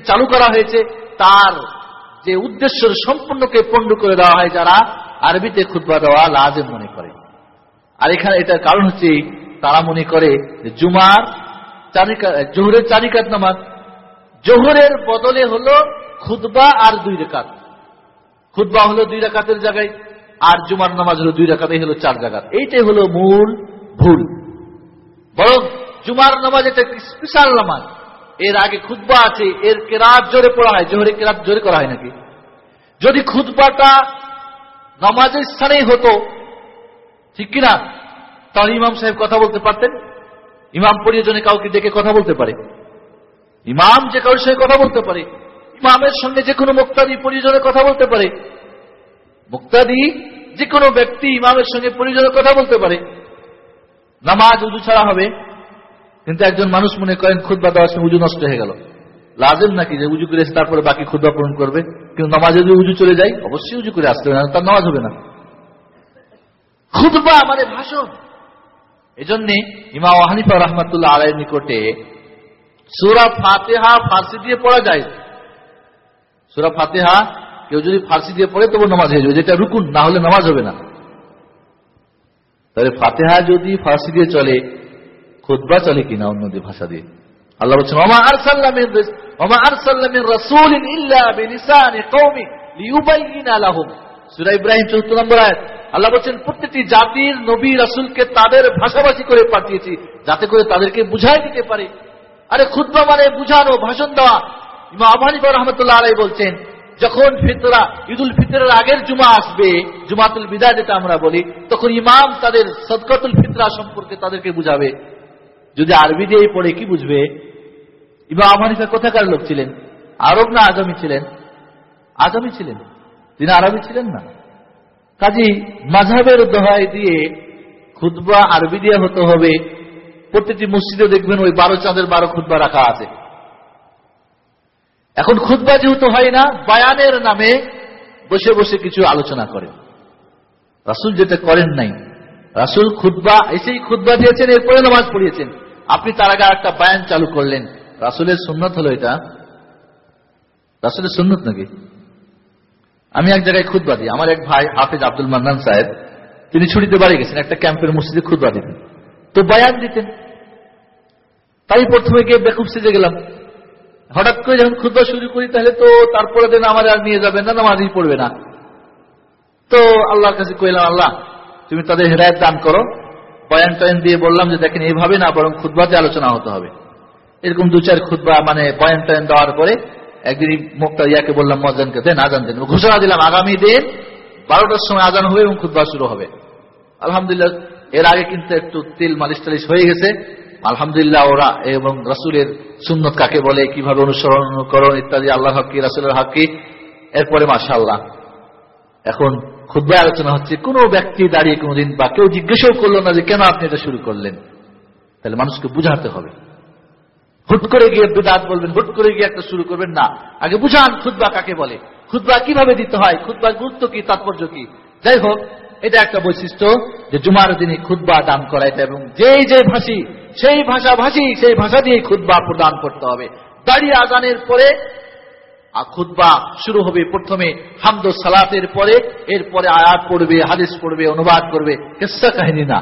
চালু করা হয়েছে, তার যে উদ্দেশ্য সম্পূর্ণকে পণ্ড করে দেওয়া হয় যারা আরবিতে খুদ্া দেওয়া লাজেম মনে করে। আর এখানে এটার কারণ হচ্ছে, তারা মনে করে জুমার জোহরের চারিকাত নামাজ জোহরের বদলে হলো খুদবা আর দুই রেখাত। খুদবা হলো দুই রেখাতের জায়গায়, আর জুমার নামাজ হলো দুই রেখাতেই হলো চার জায়গা এইটাই হলো মূল ভুল। বরং জুমার নামাজ এটা স্পেশাল নামাজ। এর আগে খুদ্া আছে, এর কেরাত জোরে পড়া হয় জোহরে কেরাত জোরে করা হয় নাকি? যদি খুদ্বাটা নামাজের স্থানেই হতো, ঠিক কিনা? তাহলে ইমাম সাহেব কথা বলতে পারতেন? ইমাম পরিজনে কাউকে ডেকে কথা বলতে পারে। ইমাম যে কারোর সঙ্গে কথা বলতে পারে, ইমামের সঙ্গে যে কোনো মুক্তাদি পরিজনে কথা বলতে পারে। মুক্তাদি যে কোনো ব্যক্তি ইমামের সঙ্গে পরিজনে কথা বলতে পারে। নামাজ উজু ছাড়া হবে। কিন্তু একজন মানুষ মনে করেন খুদ্া দেওয়ার সময় উজু নষ্ট হয়ে গেল। লাজেম নাকি যে উজু করে তারপরে বাকি খুদ্া পূরণ করবে? কিন্তু নামাজ যদি উজু চলে যায়, অবশ্যই উজু করে আসতে হবে না তার নামাজ হবে না। খুদ্া মানে ভাষণ। এজন্যে ইমা হানিফা রহমতুল্লাহ আলাইয়ের নিকটে সুরা ফাতেহা ফার্সি দিয়ে পড়া যায়। সুরা ফাতেহা কেউ যদি ফার্সি দিয়ে পড়ে, তবু নামাজ হয়ে যাবে। যেটা রুকুন, না হলে নামাজ হবে না। তাহলে ফাতেহা যদি ফার্সি দিয়ে চলে খুদ্া চলে কিনা অন্য ভাষা দিয়ে। আল্লাহ বলছেন, ওমা আর সাল্লামের ওমা আর সাল্লামের রসুল সূরা ইব্রাহিম 74 নম্বর আয়াত। আল্লাহ বলছেন, প্রত্যেকটি জাতির নবী রাসুলকে তাদের ভাষাভাষী করে পাঠিয়েছি, যাতে করে তাদেরকে বুঝাই দিতে পারে। আরে খুদ্া মানে বুঝানো, ভাষণ দেওয়া। ইমাম আবহানিফা রহমতুল্লাহ আলাই বলছেন, যখন ফিতরা, ঈদুল ফিতরের আগের জুমা আসবে, জুমাতুল বিদায় যেটা আমরা বলি, তখন ইমাম তাদের সদকতুল ফিতরা সম্পর্কে তাদেরকে বুঝাবে। যদি আরবি দিয়ে পড়ে, কি বুঝবে? ইমাম আবহানিফা কোথাকার লোক ছিলেন? আরব না আগামী ছিলেন? আগামী ছিলেন? তিনি আরবি ছিলেন না। কাজী মাঝাবের দোহাই দিয়ে খুদবা আরবি দিয়ে হতে হবে। প্রত্যেকটি মসজিদে দেখবেন ওই বারো চাঁদের বারো খুদ্া রাখা আছে। এখন খুদ্া যেহেতু হয় না, বায়ানের নামে বসে বসে কিছু আলোচনা করেন। রাসুল যেটা করেন নাই। রাসুল খুদ্া এসেই খুদ্া দিয়েছেন, এরপরে নামাজ পড়িয়েছেন। আপনি তার আগে একটা বায়ান চালু করলেন। রাসুলের সুন্নত হলো এটা। রাসুলের সুন্নত নাকি? আমি এক জায়গায় খুদ্া দিই। আমার এক ভাই হাফিজ আব্দুল মান্নান সাহেব, তিনি ছুটিতে বাড়ি গেছেন, একটা ক্যাম্পের মসজিদে খুদ্া দিতেন। তো বয়ান দিতেন। তাই প্রথমে গিয়ে বেকুব সেজে গেলাম। হঠাৎ করে যখন ক্ষুদ্র শুরু করি, তাহলে তো তারপরে দিন আমার আর নিয়ে যাবে না, নামাজই পড়বে না। তো আল্লাহর কাছে কইলাম, আল্লাহ, তুমি তাদের হেদায়ত দান করো। বয়ান টয়ান দিয়ে বললাম যে, দেখেন, এইভাবে না, বরং খুদ্বাতে আলোচনা হতে হবে। এরকম দু চার খুদ্া মানে বয়ান টয়ান দেওয়ার পরে একদিন মুক্তা ইয়াকে বললাম মজানকে দেন, আজান দেন। ঘোষণা দিলাম, আগামী দিন বারোটার সময় আজান হবে এবং খুদ্া শুরু হবে। আলহামদুলিল্লাহ এর আগে কিন্তু একটু তেল মালিশ টালিশ হয়ে গেছে। আলহামদুলিল্লাহ ওরা এবং রাসুলের সুন্নত কাকে বলে, কীভাবে অনুসরণ অনুকরণ ইত্যাদি আল্লাহ হকি রাসুলের হকি এরপরে মাসা আল্লাহ এখন ক্ষুদ্র আলোচনা হচ্ছে, কোন ব্যক্তি দাঁড়িয়ে কোনদিন বা কেউ জিজ্ঞেসও করল না যে কেন আপনি এটা শুরু করলেন। তাহলে মানুষকে বুঝাতে হবে। হুট করে গিয়ে বিদাত বলবেন, হুট করে গিয়ে একটা শুরু করবেন না। আগে বুঝান খুদ্া কাকে বলে। খুদ্া কীভাবে দিতে হয় খুদ্বার গুরুত্ব কি, তাৎপর্য কি? যাই হোক এটা একটা বৈশিষ্ট্য যে জুমার দিনে খুদ্া দান করা এটা এবং যেই যে ভাষী, সেই ভাষা ভাষী, সেই ভাষা দিয়ে খুদ্া প্রদান করতে হবে। দাঁড়িয়ে আজানের পরে খুদ্া শুরু হবে প্রথমে হামদ সালাতের পরে, এরপরে আয়াত পড়বে, হাদিস পড়বে, অনুবাদ করবে, কেসা কাহিনী না।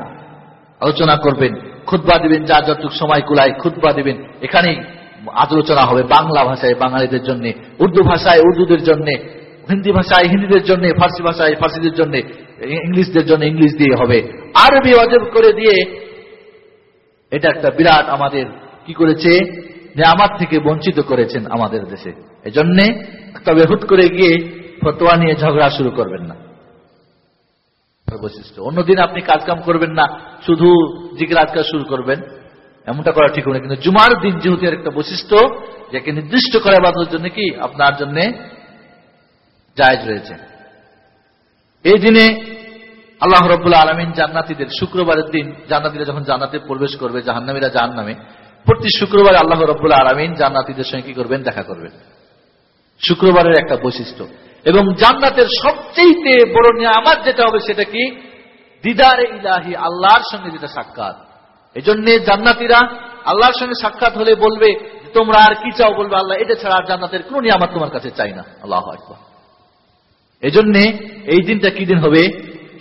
আলোচনা করবেন, খুতবা দিবেন যা যতটুক সময় কুলায় খুতবা দিবেন। এখানেই আলোচনা হবে বাংলা ভাষায়, বাঙালিদের জন্য, উর্দু ভাষায়, উর্দুদের জন্য, হিন্দি ভাষায়, হিন্দিদের জন্য, ফার্সি ভাষায়, ফার্সিদের জন্য। ইংলিশদের জন্য ইংলিশ দিয়ে হবে। আরবি অজব করে দিয়ে এটা একটা বিরাট আমাদের কি করেছে? আমার থেকে বঞ্চিত করেছেন আমাদের দেশে। এজন্যে তবে হুট করে গিয়ে ফতোয়া নিয়ে ঝগড়া শুরু করবেন না। বৈশিষ্ট্য অন্যদিন আপনি কাজকাম করবেন না, শুধু জিকির আজকাল শুরু করবেন। এমনটা করা ঠিক হবে কিন্তু জুমার দিন যেহেতু একটা বৈশিষ্ট্য, যাকে নির্দিষ্ট করে বাঁধার জন্য কি? আপনার জন্য জায়জ রয়েছে। এই দিনে আল্লাহ রব্বুল্লাহ আলমিন জান্নাতিদের, শুক্রবারের দিন জান্নাতিরা যখন জান্নাতে প্রবেশ করবে, জাহান্নামীরা জাহান নামে প্রতি শুক্রবার আল্লাহ রব্বুল্লাহ আলমিন জান্নাতিদের সঙ্গে কি করবেন? দেখা করবেন। শুক্রবারের একটা বৈশিষ্ট্য। এবং জান্নাতের সবচেয়ে বড় নিয়ামাত যেটা হবে সেটা কি? দিদার ইলাহি, আল্লাহর সঙ্গে যেটা সাক্ষাৎ। এই জন্যে জান্নাতিরা আল্লাহর সঙ্গে সাক্ষাৎ হলে বলবে তোমরা আর কি চাও? বলবে, আল্লাহ এটা ছাড়া আর জান্নাতের কোন নিয়ামত তোমার কাছে চাই না। আল্লাহ আকবর। এই জন্যে এই দিনটা কি দিন হবে?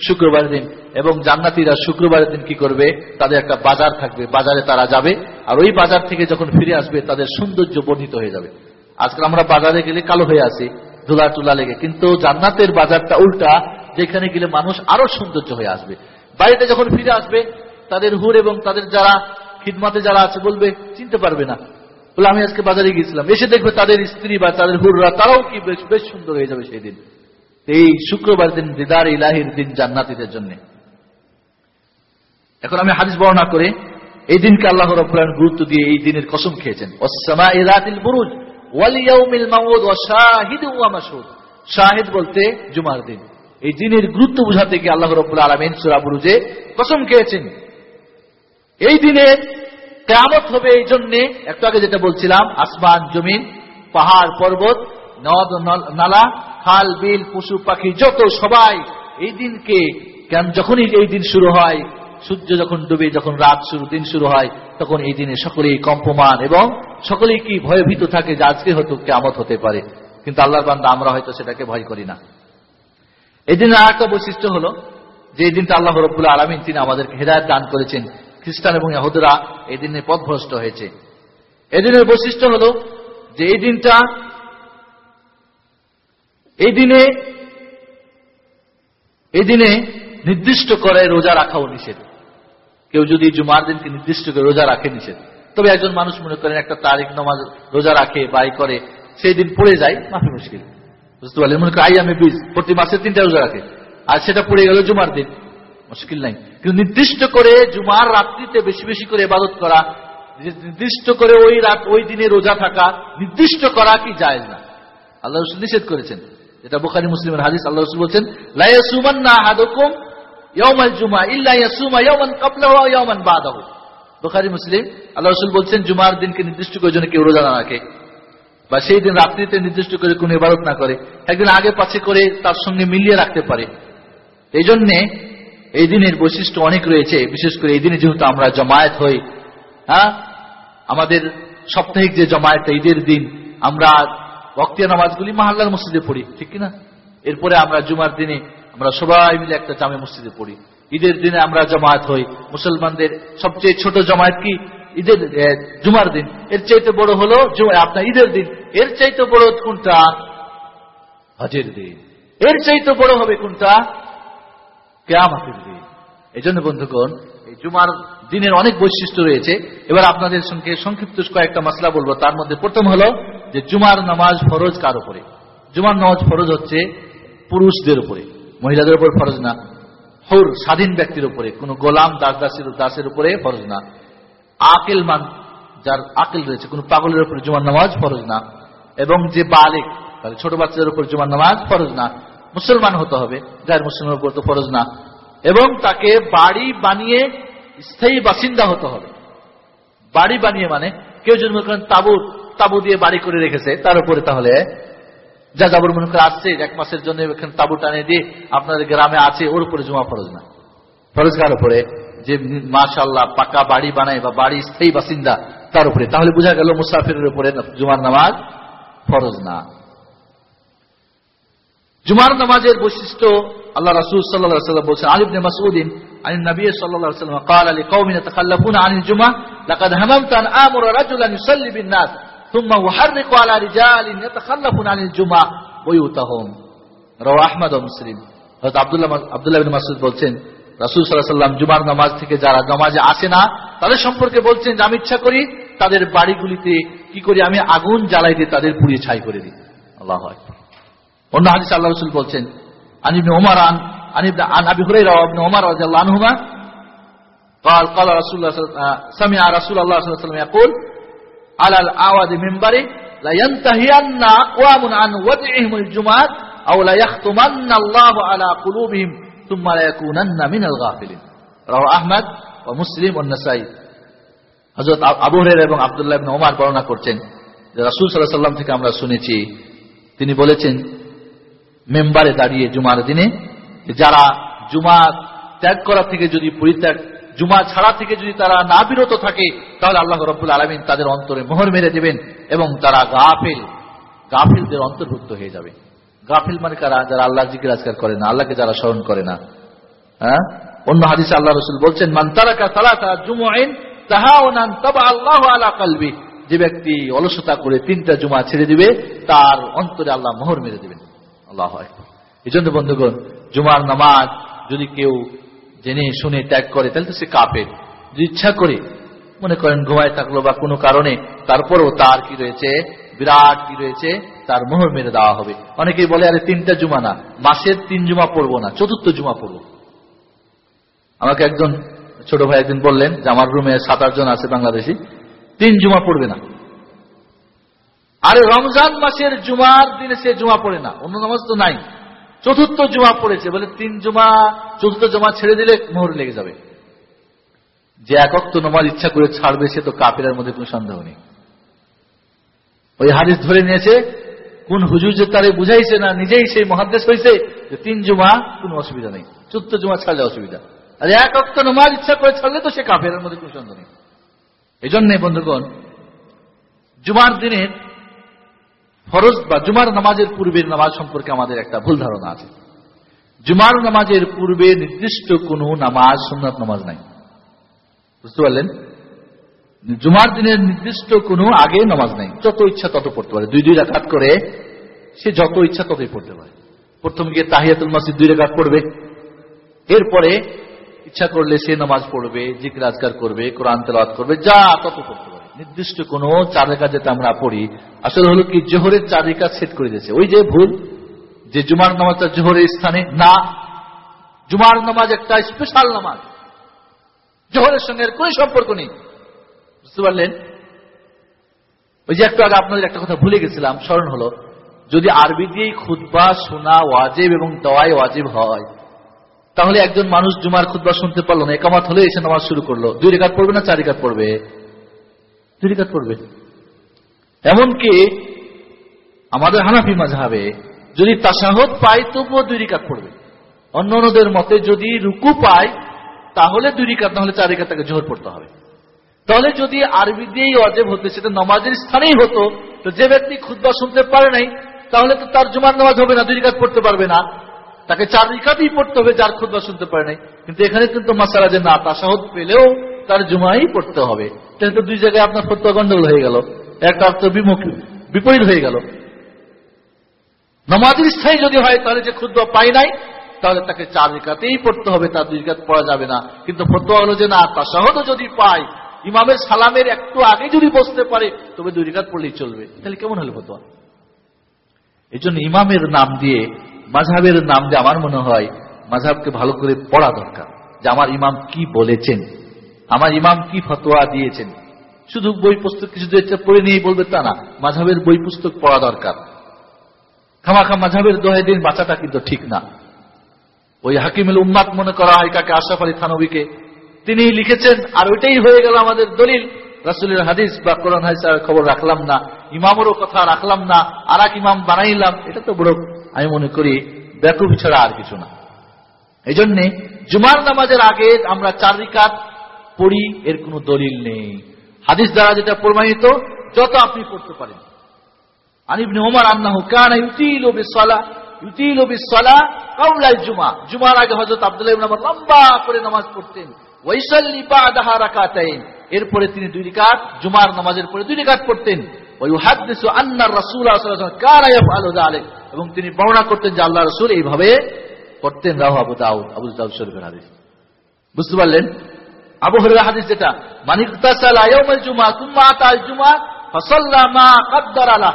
শুক্রবার দিন। এবং জান্নাতিরা শুক্রবারের দিন কি করবে? তাদের একটা বাজার থাকবে। বাজারে তারা যাবে। আর ওই বাজার থেকে যখন ফিরে আসবে, তাদের সৌন্দর্য বর্ণিত হয়ে যাবে। আজকাল আমরা বাজারে গেলে কালো হয়ে আসি ধুলা টুলা লেগে। কিন্তু জান্নাতের বাজারটা উল্টা, যেখানে গেলে মানুষ আরও সৌন্দর্য হয়ে আসবে। বাড়িতে যখন ফিরে আসবে, তাদের হুর এবং তাদের যারা খিদমাতে যারা আছে বলবে, চিনতে পারবে না। বলে, আমি আজকে বাজারে গিয়েছিলাম। এসে দেখবে তাদের স্ত্রী বা তাদের হুররা, তারাও কি বেশ বেশ সুন্দর হয়ে যাবে সেই দিন। এই শুক্রবার দিন দিদার ইলাহির দিন জান্নাতিদের জন্য। এখন আমি হাদিস বর্ণনা করে, এই দিনকে আল্লাহ রব্বুল গুরুত্ব দিয়ে এই দিনের কসম খেয়েছেন। শাহিদ বলতে জুমার দিন। এই দিনের গুরুত্ব বুঝাতে গিয়ে আল্লাহ রব্বুল আলমিন সুরা বুরুজে কসম খেয়েছেন। এই দিনে কেমত হবে এই জন্যে, একটু আগে যেটা বলছিলাম, আসমান, জমিন, পাহাড়, পর্বত নদ, নালা খাল, বিল, পশু, পাখি, যত সবাই এই দিনকে কেন যখনই এই দিন শুরু হয়, সূর্য যখন ডুবে, যখন রাত শুরু, দিন শুরু হয়, তখন এই দিনে সকলেই কম্পমান এবং সকলেই কি ভয়ভীত থাকে যে আজকে হয়তো কেমত হতে পারে। কিন্তু আল্লাহর বান্দা আমরা হয়তো সেটাকে ভয় করি না। এই দিনের আর একটা বৈশিষ্ট্য হলো যে এই দিনটা আল্লাহ রব্বুল্লাহ আলমিন, তিনি আমাদেরকে হেদায়ত দান করেছেন। খ্রিস্টান এবং ইহুদরা এই দিনে পথভ্রষ্ট হয়েছে। এদিনের বৈশিষ্ট্য হলো যে এই দিনটা এই দিনে এই দিনে নির্দিষ্ট করে রোজা রাখাও নিষেধ। কেউ যদি জুমার দিনকে নির্দিষ্ট করে রোজা রাখে নিষেধ। তবে একজন মানুষ মনে করেন একটা তারিখ নমাজ রোজা রাখে বাই করে, সেই দিন পড়ে যায়, মাফি মুশকিল। বুঝতে পারলেন? মনে করেন, আই আমি বিজ প্রতি মাসে তিনটা রোজা রাখে। আর সেটা পড়ে গেল জুমার দিন। মুশকিল নাই। কিন্তু নির্দিষ্ট করে জুমার রাত্রিতে বেশি বেশি করে ইবাদত করা, নির্দিষ্ট করে ওই রাত, ওই দিনে রোজা থাকা, নির্দিষ্ট করা কি যায় না? আল্লাহ নিষেধ করেছেন। যেটা বোখারি মুসলিমের হাদিস, আল্লাহ রসুল বলছেন লাইয়াসুমান না হাদুকুম ইয়াউমাল জুমা ইল্লা ইয়াসুমা ইয়াওমান ক্বাবলাহু মুসলিম, আল্লাহ রাসূল বলছেন, জুমার দিনকে নির্দিষ্ট করে জন্য কেউ রোজা না রাখে বা সেই দিন রাত্রিতে নির্দিষ্ট করে কোনো ইবাদত না করে। একদিন আগে পাছে করে তার সঙ্গে মিলিয়ে রাখতে পারে। এই জন্যে এই দিনের বৈশিষ্ট্য অনেক রয়েছে। বিশেষ করে এই দিনে যেহেতু আমরা জমায়েত হই হ্যাঁ আমাদের সাপ্তাহিক যে জমায়েত, ঈদের দিন, আমরা বক্তিয়া নামাজগুলি মাহাল্লার মসজিদে পড়ি, ঠিক কিনা? এরপরে আমরা জুমার দিনে আমরা সবাই মিলে একটা জামে মসজিদে পড়ি। ঈদের দিনে আমরা জমায়েত হই। মুসলমানদের সবচেয়ে ছোট জমায়েত কি? ঈদের জুমার দিন। এর চাইতে বড় হলো আপনার ঈদের দিন। এর চাইতে বড় কোনটা? হজের দিন। এর চাইতে বড় হবে কোনটা? কেয়ামাতের দিন। এই জন্য বন্ধুগণ, এই জুমার দিনের অনেক বৈশিষ্ট্য রয়েছে। এবার আপনাদের সঙ্গে সংক্ষিপ্ত কয়েকটা মশলা বলব। তার মধ্যে প্রথম হলো যে জুমার নামাজ ফরজ কার উপরে? জুমার নামাজ ফরজ হচ্ছে পুরুষদের উপরে। মহিলাদের উপর ফরজ না। হর, স্বাধীন ব্যক্তির উপরে। কোন গোলাম দাস দাসের দাসের উপরে ফরজ না। আকেল মান, যার আকেল রয়েছে, কোন পাগলের উপরে জুমার নামাজ ফরজ না। এবং যে বালিক তাহলে ছোট বাচ্চাদের উপর জুমার নামাজ ফরজ না। মুসলমান হতে হবে, যার মুসলমানের উপর তো ফরজ না। এবং তাকে বাড়ি বানিয়ে স্থায়ী বাসিন্দা হতে হবে। বাড়ি বানিয়ে মানে কেউ যদি মনে করেন তাবু তাবু দিয়ে বাড়ি করে রেখেছে, তার উপরে তাহলে যা যাবর মনে করে আসছে, এক মাসের জন্য এখানে তাবু টানে দিয়ে আপনাদের গ্রামে আছে, ওর উপরে জমা ফরজ না। ফরজ কার উপরে? যে মাশাল্লাহ পাকা বাড়ি বানায় বা বাড়ি স্থায়ী বাসিন্দা, তার উপরে। তাহলে বোঝা গেল মুসাফিরের উপরে জুমার নামাজ ফরজ না। জুমার নামাজের বৈশিষ্ট্য আল্লাহ রাসুল সাল্লাহ বলছেন আলিবনে মাসউদ্দিন عن النبي صلى الله عليه وسلم قال لقوم يتخلفون عن الجمعة لقد هممت أن آمر رجلا يصلي بالناس ثم أحرق على رجال يتخلفون عن الجمعة بيوتهم رواه أحمد ومسلم হয়তো আব্দুল্লাহ আব্দুল্লাহ বিন মাসুদ বলছেন রাসুল সাল্লাহ সাল্লাম জুমার নামাজ থেকে যারা নামাজে আসে না তাদের সম্পর্কে বলছেন যে আমি ইচ্ছা করি তাদের বাড়িগুলিতে কি করি আমি আগুন জ্বালাই দিয়ে তাদের পুড়িয়ে ছাই করে দিই আল্লাহ অন্য হাদিস আল্লাহ রসুল বলছেন আনিবনে ওমার আন আনিবনে আন আবি হুরাইরা ইবনে ওমর রাদিয়াল্লাহু আনহুমা قال قال رسول الله سمع رسول الله صلى الله عليه وسلم يقول على الأعواد منبره لا ينتهين أقوام عن ودعهم الجمعات أو لا يختمن الله على قلوبهم ثم لا يكونن من الغافلين رواه أحمد ومسلم والنسائي হযরত আবু হুরায়রা এবং আব্দুল্লাহ ইবনে ওমর বর্ণনা করছেন যে রাসূল সাল্লাল্লাহু আলাইহি সাল্লাম থেকে আমরা শুনেছি তিনি বলেছেন মেম্বারে দাঁড়িয়ে জুমার দিনে যারা জুমা ত্যাগ করা থেকে যদি পরিত্যাগ, জুমা ছাড়া থেকে যদি তারা না বিরত থাকে, তাহলে আল্লাহ রব্বুল আলমিন তাদের অন্তরে মোহর মেরে দেবেন এবং তারা গাফিল, গাফিলদের অন্তর্ভুক্ত হয়ে যাবে। গাফিল মানে কারা? যারা আল্লাহ জিকির করে না, আল্লাহকে যারা স্মরণ করে না। হ্যাঁ? অন্য হাদিসে আল্লাহ রসুল বলছেন, মান তারাকা তালাতা জুমআইন তাহাওনান তাবা আল্লাহু আলা কলবি। যে ব্যক্তি অলসতা করে তিনটা জুমা ছেড়ে দিবে, তার অন্তরে আল্লাহ মোহর মেরে দেবেন। আল্লাহ এই জন্য বন্ধুগণ জুমার নামাজ যদি কেউ জেনে শুনে ত্যাগ করে, তাহলে তো সে কাপের। যদি ইচ্ছা করে মনে করেন ঘুমায় থাকল বা কোনো কারণে, তারপরও তার কি রয়েছে? বিরাট কি রয়েছে? তার মোহর মেরে দেওয়া হবে। অনেকেই বলে, আরে, তিনটা জুমা না। মাসের তিন জুমা পড়ব না, চতুর্থ জুমা পড়ব। আমাকে একজন ছোট ভাই একদিন বললেন, যে আমার রুমে সাত আটজন আছে বাংলাদেশি, তিন জুমা পড়বে না। আরে, রমজান মাসের জুমার দিনে সে জুমা পড়ে না। অন্য নামাজ তো নাই। চতুর্থ জুমা পড়েছে, বলে তিন জুমা, চতুর্থ জমা ছেড়ে দিলে মোহর লেগে যাবে। যে একক তো নমাজ ইচ্ছা করে ছাড়বে, সে তো কাপিরার মধ্যে কোনো সন্দেহ নেই। ওই হাদিস ধরে নিয়েছে, কোন হুজুর যে তারে বুঝাইছে না, নিজেই সেই মহাদেশ হয়েছে যে তিন জুমা কোনো অসুবিধা নেই। চতুর্থ জুমা ছাড়লে অসুবিধা। আর এক অক্ত নমাজ ইচ্ছা করে ছাড়লে তো সে কাফের মধ্যে কোনো সন্দেহ নেই। এই জন্যে বন্ধুগণ, জুমার দিনের ফরজ বা জুমার নামাজের পূর্বের নামাজ সম্পর্কে আমাদের একটা ভুল ধারণা আছে। জুমার নামাজের পূর্বে নির্দিষ্ট কোন নামাজ, সুন্নাত নামাজ নাই। বুঝতে পারলেন? জুমার দিনের নির্দিষ্ট কোনো আগে নামাজ নাই। যত ইচ্ছা তত পড়তে পারে। দুই দুই রাখাত করে সে যত ইচ্ছা ততই পড়তে পারে। প্রথম গিয়ে তাহিয়াতুল মসজিদ দুই রেখাত পড়বে। এরপরে ইচ্ছা করলে সে নামাজ পড়বে জিক রাজগার করবে, কোরআন তেলাওয়াত করবে, যা তত পড়তে নির্দিষ্ট কোন চার রেখা যেটা আমরা পড়ি, আসলে হলো কি, জোহরের চার রেখা সেট করে দিয়েছে। ওই যে ভুল, যে জুমার নামাজটা জোহরের স্থানে, না। জুমার নামাজ একটা স্পেশাল নামাজ। জোহরের সঙ্গে কোন সম্পর্ক নেই। বুঝতে পারলেন? ওই যে একটু আগে আপনাদের একটা কথা ভুলে গেছিলাম, স্মরণ হলো, যদি আরবি দিয়েই খুদবা শোনা ওয়াজেব এবং দওয়াই ওয়াজেব হয়, তাহলে একজন মানুষ জুমার খুদবা শুনতে পারল না, একামাত হলে এসে নামাজ শুরু করল। দুই রেখাত পড়বে না, চার রেখাত পড়বে? রেখাত পড়বে এমনকি আমাদের হানাফি মাঝহাবে যদি তাসাহত পায়, তবুও দুই রিকাত পড়বে। অন্য অন্যদের মতে যদি রুকু পায়, তাহলে দুই রিকাত না হলে চার রিকাত তাকে জোহর পড়তে হবে। তাহলে যদি আরবি দিয়েই অজেব হতে, সেটা নমাজের স্থানেই হতো, তো যে ব্যক্তি খুদ্া শুনতে পারে নাই, তাহলে তো তার জুমার নামাজ হবে না দুই রিকাত পড়তে পারবে না। তাকে চার রিকাতেই পড়তে হবে, যার খুদ্া শুনতে পারে নাই। কিন্তু এখানে কিন্তু মাসালা যে না তাসাহত পেলেও তার জুমাই পড়তে হবে। তাহলে তো দুই জায়গায় আপনার ফতুয়া গন্ডগোল হয়ে গেল। একটা অর্থ বিমুখ, বিপরীত হয়ে গেল। নমাজের স্থায়ী যদি হয়, তাহলে যে ক্ষুদ্র পাই নাই, তাহলে তাকে চার রিকাতেই পড়তে হবে, তার দুই রিকাত পড়া যাবে না। কিন্তু ফতোয়া হলো যে না তার সহজ যদি পায়, ইমামের সালামের একটু আগে যদি বসতে পারে, তবে দুই রিকাত পড়লেই চলবে। তাহলে কেমন হলো ফতোয়া? এই জন্য ইমামের নাম দিয়ে মাঝহাবের নাম দিয়ে আমার মনে হয় মাঝহাবকে ভালো করে পড়া দরকার, যে আমার ইমাম কি বলেছেন। আমার ইমাম কি ফতোয়া দিয়েছেন? শুধু বই পুস্তক কিছু পড়ে নিয়ে বলবে তা না মাঝহাবের বই পুস্তক পড়া দরকার। খামাখা মাঝাবের দোহাই দিন বাঁচাটা কিন্তু ঠিক না। ওই হাকিমুল উম্মাদ মনে করা হয় কাকে, আশরাফ আলী থানবীকে তিনি লিখেছেন, আর ওইটাই হয়ে গেল আমাদের দলিল। রাসুলের হাদিস বা কোরআন হাদিসের খবর রাখলাম না, ইমামেরও কথা রাখলাম না, আর ইমাম বানাইলাম। এটা তো বড়, আমি মনে করি ব্যাকুব ছাড়া আর কিছু না। এই জন্যে জুমার নামাজের আগে আমরা চার রিকাত পড়ি, এর কোনো দলিল নেই। হাদিস দ্বারা যেটা প্রমাণিত, যত আপনি পড়তে পারেন। আনিবনে ওমর আন্নাহু কানা জুমা। জুমার আগে হযরত আব্দুল্লাহ লম্বা করে নামাজ পড়তেন। এরপরে তিনি দুই রেখাত জুমার নামাজের পরে দুই রেখাত পড়তেন। হাদিস আন্না রসুল সাল্লাল্লাহু এবং তিনি বর্ণনা করতেন যে আল্লাহ রসুল এইভাবে করতেন রাহু আবু দাউদ আবু দাউদ শরীফের হাদিস। বুঝতে পারলেন? আবু হাদিস যেটা, মান ফাসাল্লা মা কাদ্দারা লা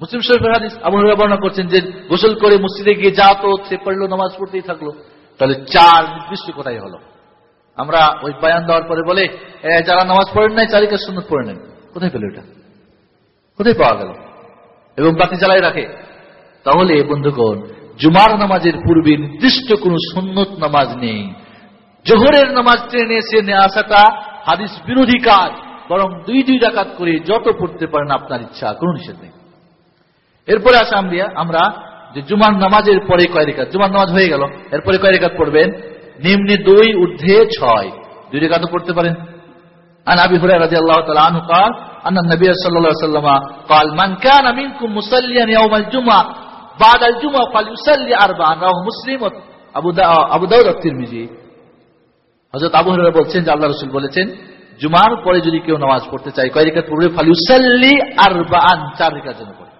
মুসলিম বর্ণনা করছেন যে, গোসল করে মসজিদে গিয়ে যা তো সে পড়ল, নামাজ পড়তেই থাকল, তাহলে চার নির্দিষ্ট কোথায় হলো? আমরা ওই বয়ান দেওয়ার পরে বলে যারা নামাজ পড়েন নাই, চারিকা সুন্নত পড়ে নেন। কোথায় পেল এটা? কোথায় পাওয়া গেল? এবং বাতি জ্বালাই রাখে। তাহলে বন্ধুগণ, জুমার নামাজের পূর্বে নির্দিষ্ট কোন সুন্নত নামাজ নেই। জোহরের নামাজ ট্রেনে এসে নিয়ে আসাটা হাদিস বিরোধী কাজ বরং দুই দুই ডাকাত করে যত পড়তে পারেন আপনার ইচ্ছা কোনো নিষেধ নেই এরপরে আসা আমরা আমরা যে জুমার নামাজের পরে কয় রেখাত জুমার নামাজ হয়ে গেল এরপরে কয় রেখাত পড়বেন নিম্নে দুই ঊর্ধ্বে ছয় দুই রেখাত পড়তে পারেন عن ابي هريره رضي الله تعالى عنه قال ان النبي صلى الله عليه وسلم قال من كان منكم مصليا يوم الجمعه بعد الجمعه فليصلي اربعا رواه مسلم ابو ابو داود الترمذي হযরত আবু হুরায়রা বলছেন যে আল্লাহ রাসূল বলেছেন, জুমার পরে যদি কেউ নামাজ পড়তে চায়, কয় রেখাত পড়বে? ফালিউসাল্লি আরবাআন, চার রেখাত যেন পড়ে।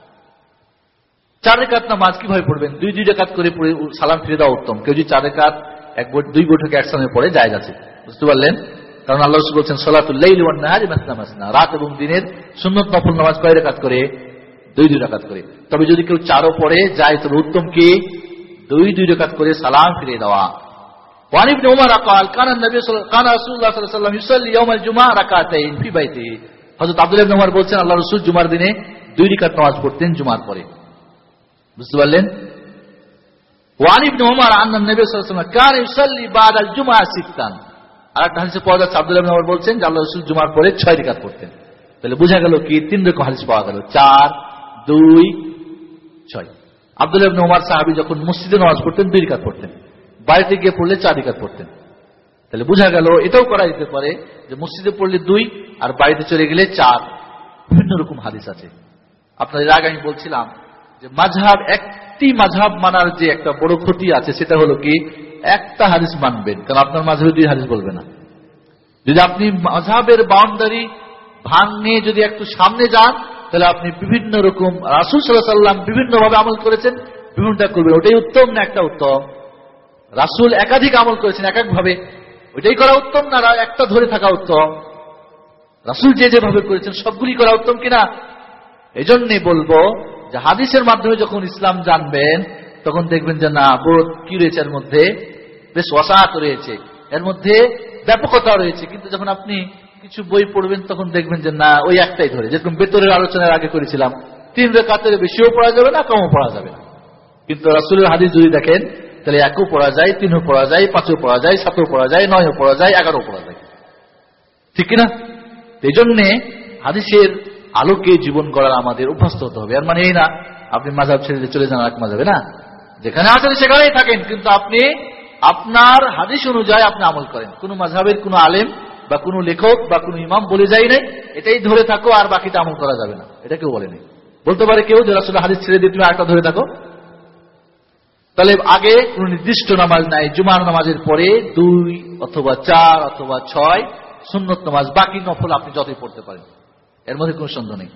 চার রেখাত নামাজ কীভাবে পড়বেন? দুই দুই রেখাত করে পড়ে সালাম ফিরে দেওয়া উত্তম। কেউ যদি চার রেখাত এক দুই বৈঠকে একসঙ্গে পড়ে যায় আছে। বুঝতে পারলেন? কারণ আল্লাহ রসুল বলছেন মাসনা রাত এবং দিনের সুন্নত নফল নামাজ কয় রেখাত করে? দুই দুই রেখাত করে। তবে যদি কেউ চারও পড়ে যায় তবে উত্তম কি? দুই দুই রেখাত করে সালাম ফিরে দেওয়া। وعن ابن عمر قال كان النبي صلى كان رسول الله صلى الله عليه وسلم يصلي يوم الجمعه ركعتين في بيته হযরত আব্দুল্লাহ ইবনে ওমর বলছেন আল্লাহ রাসূল জুমার দিনে দুই রাকাত নামাজ পড়তেন জুমার পরে বুঝতে পারলেন وعن ابن عمر ان النبي صلى الله عليه وسلم كان يصلي بعد الجمعه ستا আর একটা হাদিসে পাওয়া যাচ্ছে আব্দুল্লাহ ইবনে ওমর বলছেন যে আল্লাহ রাসূল জুমার পরে ছয় রাকাত পড়তেন তাহলে বোঝা গেল কি তিন রকম হাদিস পাওয়া গেল চার দুই ছয় আব্দুল্লাহ ইবনে ওমর সাহাবী যখন মসজিদে নামাজ পড়তেন দুই রাকাত পড়তেন বাড়িতে গিয়ে পড়লে চার রিকাত পড়তেন। তাহলে বোঝা গেল, এটাও করা যেতে পারে যে মসজিদে পড়লে দুই আর বাড়িতে চলে গেলে চার। বিভিন্ন রকম হাদিস আছে। আপনাদের আগে আমি বলছিলাম যে মাঝহাব, একটি মাঝহাব মানার যে একটা বড় ক্ষতি আছে, সেটা হলো কি, একটা হাদিস মানবেন, কারণ আপনার মাঝহাবে দুই হাদিস বলবে না। যদি আপনি মাঝহাবের বাউন্ডারি ভাঙে যদি একটু সামনে যান, তাহলে আপনি বিভিন্ন রকম রাসুল সাল্লাহ সাল্লাম বিভিন্নভাবে আমল করেছেন, বিভিন্নটা করবেন। ওটাই উত্তম না একটা উত্তম? রাসুল একাধিক আমল করেছেন এক একভাবে ওইটাই করা উত্তম না? একটা ধরে থাকা উত্তম। রাসুল যে যেভাবে করেছেন, সবগুলি করা উত্তম কিনা? এই জন্যে বলব যে হাদিসের মাধ্যমে যখন ইসলাম জানবেন, তখন দেখবেন যে না বড় কি রয়েছে এর মধ্যে? বেশ অসাহাত রয়েছে। এর মধ্যে ব্যাপকতা রয়েছে। কিন্তু যখন আপনি কিছু বই পড়বেন, তখন দেখবেন যে না, ওই একটাই ধরে। যেরকম বেতরের আলোচনার আগে করেছিলাম, তিন রেখাতের বেশিও পড়া যাবে না, কমও পড়া যাবে না। কিন্তু রাসুলের হাদিস যদি দেখেন তাহলে একও পড়া যায়, তিনও পড়া যায়, পাঁচও পড়া যায়, সাতও পড়া যায়, নয়ও পড়া যায় এগারো পড়া যায়। ঠিক কিনা? এই জন্যে হাদিসের আলোকে জীবন করার আমাদের অভ্যস্ত হতে হবে। আর মানে এই না, আপনি মাঝাব ছেড়ে চলে যান এক মাঝাবে না? যেখানে আছেন সেখানেই থাকেন, কিন্তু আপনি আপনার হাদিস অনুযায়ী আপনি আমল করেন। কোন মাঝাবের কোন আলেম বা কোন লেখক বা কোন ইমাম বলে যাই নাই, এটাই ধরে থাকো আর বাকিটা আমল করা যাবে না। এটা কেউ বলেনি। বলতে পারে কেউ যে আসলে হাদিস ছেড়ে দিয়ে তুমি আরেকটা ধরে থাকো। তাহলে আগে কোন নির্দিষ্ট নামাজ নাই, জুমার নামাজের পরে দুই অথবা চার অথবা ছয় সুন্নত নামাজ, বাকি নফল আপনি যতই পড়তে পারেন। এর মধ্যে কোনো সন্দেহ নেই।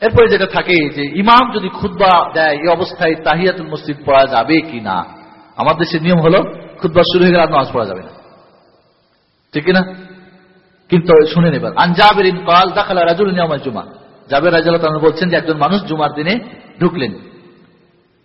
এরপরে যেটা থাকে যে ইমাম যদি খুদ্া দেয়, এই অবস্থায় তাহিয়াতুল মসজিদ পড়া যাবে কি না? আমার দেশের নিয়ম হলো খুদ্া শুরু হয়ে গেলে নামাজ পড়া যাবে না। ঠিক না কিন্তু শুনে নেবার আনজাবের ইনকাল দাখালা রাজুল নিয়মাল জুমা। জাবের রাজাল বলছেন যে একজন মানুষ জুমার দিনে ঢুকলেন।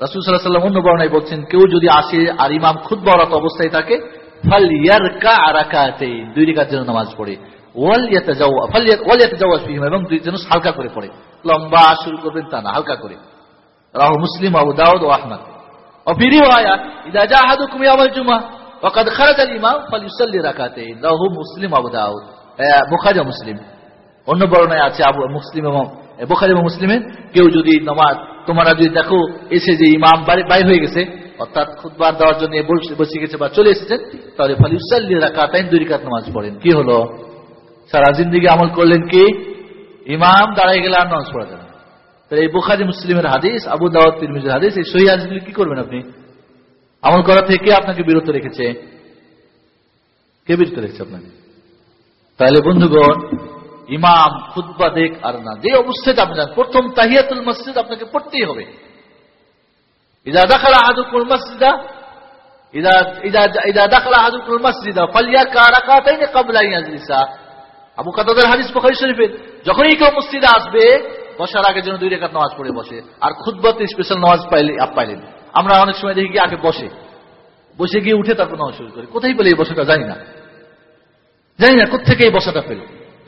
রাসূল সাল্লাল্লাহু আলাইহি সাল্লাম অন্য বর্ণনায় বলছেন কেউ যদি আসে আর ইমাম খুতবারত অবস্থায় থাকে ফালইয়ারকা রাকাতাইন দুই রাকাত যেন নামাজ পড়ে ওয়াল ইয়াতাজাওয়া ফালইয়াত ওয়াল ইয়াতাজাওয়াজ ফিহিমা এবং দুই যেন হালকা করে পড়ে লম্বা শুরু করবেন তা না হালকা করে রাহু মুসলিম আবু দাউদ ও আহমদ وفي روايه اذا جاء احدكم يوم الجمعه ওয়াকাদ খারাজ আল ইমাম ফালিউসাল্লি রাকাতে রাহু মুসলিম আবু দাউদ বুখারী ও মুসলিম অন্য বর্ণায় আছে আবু মুসলিম এবং বুখারী এবং মুসলিমে কেউ যদি নামাজ তোমরা যদি দেখো, এসে যে ইমাম বাইর হয়ে গেছে, অর্থাৎ খুদবার দেওয়ার জন্য বসে গেছে বা চলে এসেছেন তাহলে ফালিউসাল্লি রাকাতাইন দুই রাকাত নামাজ পড়েন। কি হলো? সারা জিন্দিগি আমল করলেন কি? ইমাম দাঁড়ায় গেলে আর নামাজ পড়া যাবে। তাহলে এই বুখারী মুসলিমের হাদিস, আবু দাউদ তিরমিজির হাদিস, এই সহি হাদিসগুলি কি করবেন আপনি? আমল করা থেকে আপনাকে বিরত রেখেছে। কে বিরত রেখেছে আপনাকে? তাহলে বন্ধুগণ ইমাম খুদ্া দেখ আর না। যে অবস্থায় আপনি যান, প্রথম তাহিয়াতুল মসজিদ আপনাকে পড়তেই হবে। ইদা দাখালা আহাদুকুল মসজিদা যখনই কেউ মসজিদে আসবে, বসার আগে যেন দুই রেখাত নামাজ পড়ে বসে, আর খুদ্বাতে স্পেশাল নামাজ পাইলে, আপ পাইলেন। আমরা অনেক সময় দেখি আগে বসে বসে গিয়ে উঠে তারপর নামাজ শুরু করে। কোথায় পেলে এই বসাটা? জানি না। জানি না কোথেকে এই বসাটা পেল?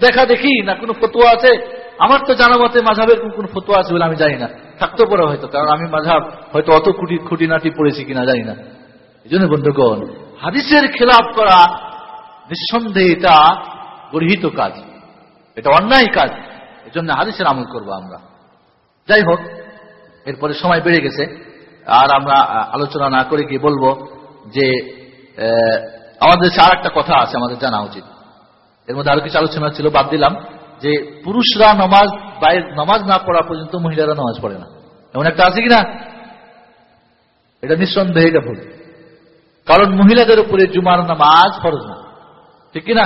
দেখা দেখি না কোনো ফতোয়া আছে? আমার তো জানা মতে মাঝাবের কোন ফতোয়া আছে বলে আমি জানি না। থাকতে পারে হয়তো, কারণ আমি মাঝাব হয়তো অত খুঁটি খুঁটিনাটি পড়েছি কিনা জানি না। এই জন্য বন্ধুগণ, হাদিসের খেলাফ করা নিঃসন্দেহে এটা গর্হিত কাজ। এটা অন্যায় কাজ। এই জন্য হাদিসের আমল করব আমরা। যাই হোক, এরপরে সময় বেড়ে গেছে। আর আমরা আলোচনা না করে গিয়ে বলব যে আমাদের আর একটা কথা আছে আমাদের জানা উচিত। এর মধ্যে আরও কিছু আলোচনা ছিল, বাদ দিলাম, যে পুরুষরা নামাজ বাইরে নামাজ না পড়া পর্যন্ত মহিলারা নামাজ পড়ে না। এমন একটা আছে কিনা? এটা নিঃসন্দেহে এটা ভুল। কারণ মহিলাদের উপরে জুমার নামাজ ফরজ না। ঠিক কিনা?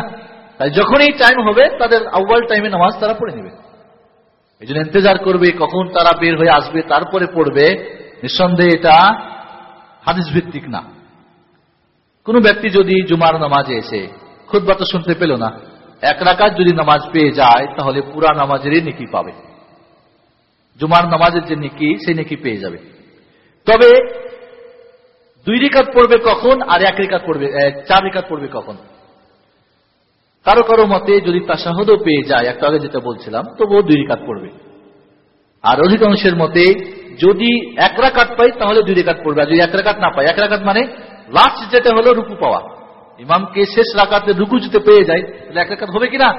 তাই যখনই টাইম হবে, তাদের আউ্বাল টাইমে নামাজ তারা পড়ে নেবে। এই জন্য ইন্তজার করবে, কখন তারা বের হয়ে আসবে, তারপরে পড়বে, নিঃসন্দেহে এটা হাদিস ভিত্তিক না। কোন ব্যক্তি যদি জুমার নামাজে এসে খুদ্া শুনতে পেল না এক রাকাত যদি নামাজ পেয়ে যায়, তাহলে পুরা নামাজেরই নেকি পাবে। জুমার নামাজের যে নেকি, সেই নেকি পেয়ে যাবে। তবে দুই রেখাত পড়বে কখন আর এক রেখাত পড়বে চার রেখাত পড়বে কখন? কারও কারও মতে যদি তাসাহদও পেয়ে যায়, একটা আগে যেটা বলছিলাম, তবুও দুই রেখাত পড়বে। আর অধিকাংশের মতে যদি এক রাকাত পাই, তাহলে দুই রেখাত পড়বে। আর যদি এক রাকাত না পাই, এক রাকাত মানে লাস্ট যেটা হলো রুকু পাওয়া। ইমামকে শেষ রাকাতে রুকু যদি পেয়ে যায়, তাহলে এক রেখাত হবে কিনা?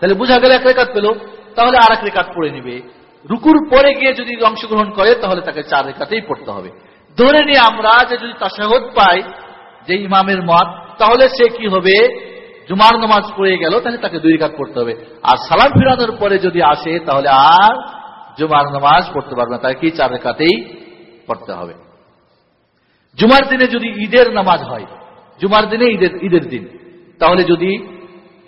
তাহলে বোঝা গেল এক রেখাত পেল, তাহলে আর এক রেখাত পড়ে নিবে। রুকুর পরে গিয়ে যদি অংশগ্রহণ করে, তাহলে তাকে চার রেখাতেই পড়তে হবে। ধরে নিয়ে আমরা যে যদি তাসাহদ পাই, যে ইমামের মত, তাহলে সে কি হবে? জুমার নামাজ পড়ে গেল, তাহলে তাকে দুই রেখাত পড়তে হবে। আর সালাম ফিরানোর পরে যদি আসে, তাহলে আর জুমার নামাজ পড়তে পারবে না, তাকে কি চার রেখাতেই পড়তে হবে? জুমার দিনে যদি ঈদের নামাজ হয় জুমার দিনে ঈদের ঈদের দিন। তাহলে যদি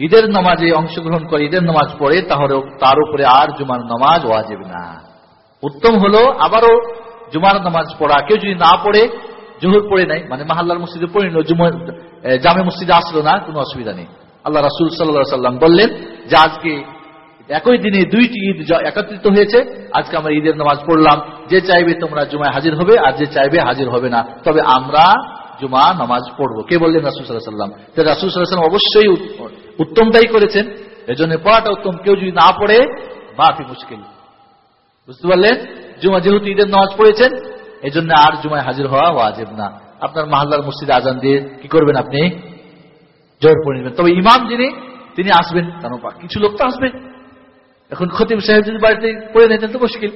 ঈদের নামাজে অংশগ্রহণ করে, ঈদের নামাজ পড়ে, তাহলে তার উপরে আর জুমার নামাজ ওয়াজিব না। উত্তম হলো আবারও জুমার নামাজ পড়া। কেউ যদি না পড়ে, জোহর পড়ে নাই মানে মাহাল্লার মসজিদে পড়ে নিল জামে মসজিদে আসলো না, কোনো অসুবিধা নেই। আল্লাহ রাসুল সাল্লাহ সাল্লাম বললেন যে, আজকে একই দিনে দুইটি ঈদ একত্রিত হয়েছে। আজকে আমরা ঈদের নামাজ পড়লাম। যে চাইবে তোমরা জুমায় হাজির হবে, আর যে চাইবে হাজির হবে না। তবে আমরা জুমা, নামাজ পড়ব। কে বললেন রাসুল সাল্লাহ সাল্লাম রাসুল সাল্লাম অবশ্যই উত- উত্তমটাই করেছেন। এজন্য পড়াটা উত্তম। কেউ যদি না পড়ে মাফি মুশকিল। বুঝতে পারলেন? জুমা যেহেতু ঈদের নামাজ পড়েছেন এই জন্য আর জুমায় হাজির হওয়া ওয়াজিব না। আপনার মাহল্লার মসজিদে আজান দিয়ে কি করবেন আপনি? জোর পড়ে নেবেন। তবে ইমাম যিনি, তিনি আসবেন। বা- কিছু লোক তো আসবেন এখন খতিব সাহেব যদি বাড়িতে পড়ে নিতেন তো মুশকিল।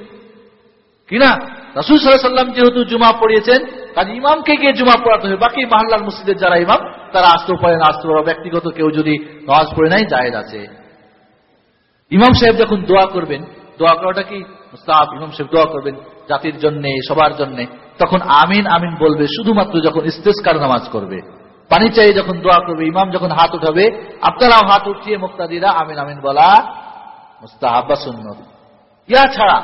কিনা রাসুল সাল্লাহ সাল্লাম যেহেতু জুমা পড়িয়েছেন কাজে ইমামকে গিয়ে জুমা পড়াতে হবে। বাকি মাহল্লার মসজিদের যারা ইমাম, তারা আসতেও পারে না, আসতে পারে ব্যক্তিগত কেউ যদি নামাজ পড়ে নাই জায়েজ আছে। ইমাম সাহেব যখন দোয়া করবেন, দোয়া করাটা কি? মুস্তাহাব, ইমাম সাহেব দোয়া করবেন জাতির জন্য, সবার জন্য। তখন আমিন আমিন বলবে, শুধুমাত্র যখন ইস্তেস্কার নামাজ করবে। পানি চাই যখন দোয়া করবে, ইমাম যখন হাত উঠাবে, আপনারাও হাত উঠিয়ে মুক্তাদিরা আমিন আমিন বলা মুস্তাহাব সুন্নত। ইয়া ছাড়া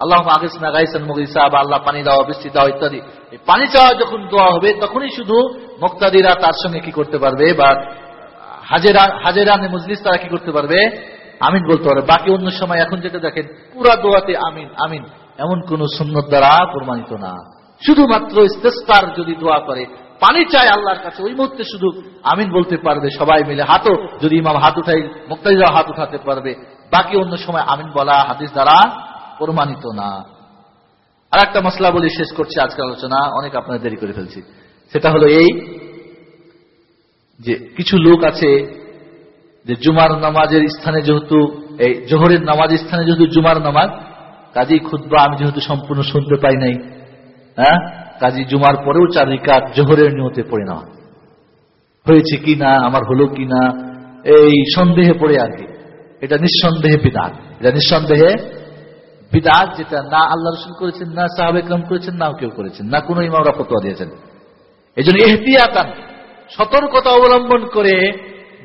আল্লাহ আগিসনা গাইসান মুগিসা বা আল্লাহ পানি দাও, বৃষ্টি দাও, ইত্যাদি। এই পানি চাওয়া যখন দোয়া হবে, তখনই শুধু মুক্তাদিরা তার সঙ্গে কি করতে পারবে বা হাজেরা হাজেরা মুজলিস তারা কি করতে পারবে? আমিন বলতে পারবে। বাকি অন্য সময় এখন যেটা দেখেন, পুরা দোয়াতে আমিন আমিন। এমন কোন সুন্নত দ্বারা প্রমাণিত না। শুধুমাত্র ইস্তেস্তার যদি দোয়া করে, পানি চায় আল্লাহর কাছে, ওই মুহূর্তে শুধু আমিন বলতে পারবে সবাই মিলে। হাতও, যদি ইমাম হাত উঠাই মুক্তাদিরা হাত উঠাতে পারবে। বাকি অন্য সময় আমিন বলা হাদিস দ্বারা প্রমাণিত না। আর একটা মশলা বলে শেষ করছি আজকের আলোচনা, অনেক আপনার দেরি করে ফেলছি। সেটা হলো এই যে কিছু লোক আছে যে জুমার নামাজের স্থানে যেহেতু, এই জোহরের নামাজের স্থানে যেহেতু জুমার নামাজ কাজী খুদ্া আমি যেহেতু সম্পূর্ণ শুনতে পাই নাই হ্যাঁ? কাজী জুমার পরেও চার রিকাত জোহরের নিয়তে পড়ে নেওয়া। হয়েছে কি না, আমার হলো কি না, এই সন্দেহে পড়ে আর কি। এটা নিঃসন্দেহে বিদাত। এটা নিঃসন্দেহে বিদাত যেটা না আল্লাহ রসুল করেছেন, না সাহাব ইকরাম করেছেন, না কেউ করেছেন, না কোনো ইমামরা ফতোয়া দিয়েছেন। এই জন্য এহতিয়াতান সতর্কতা অবলম্বন করে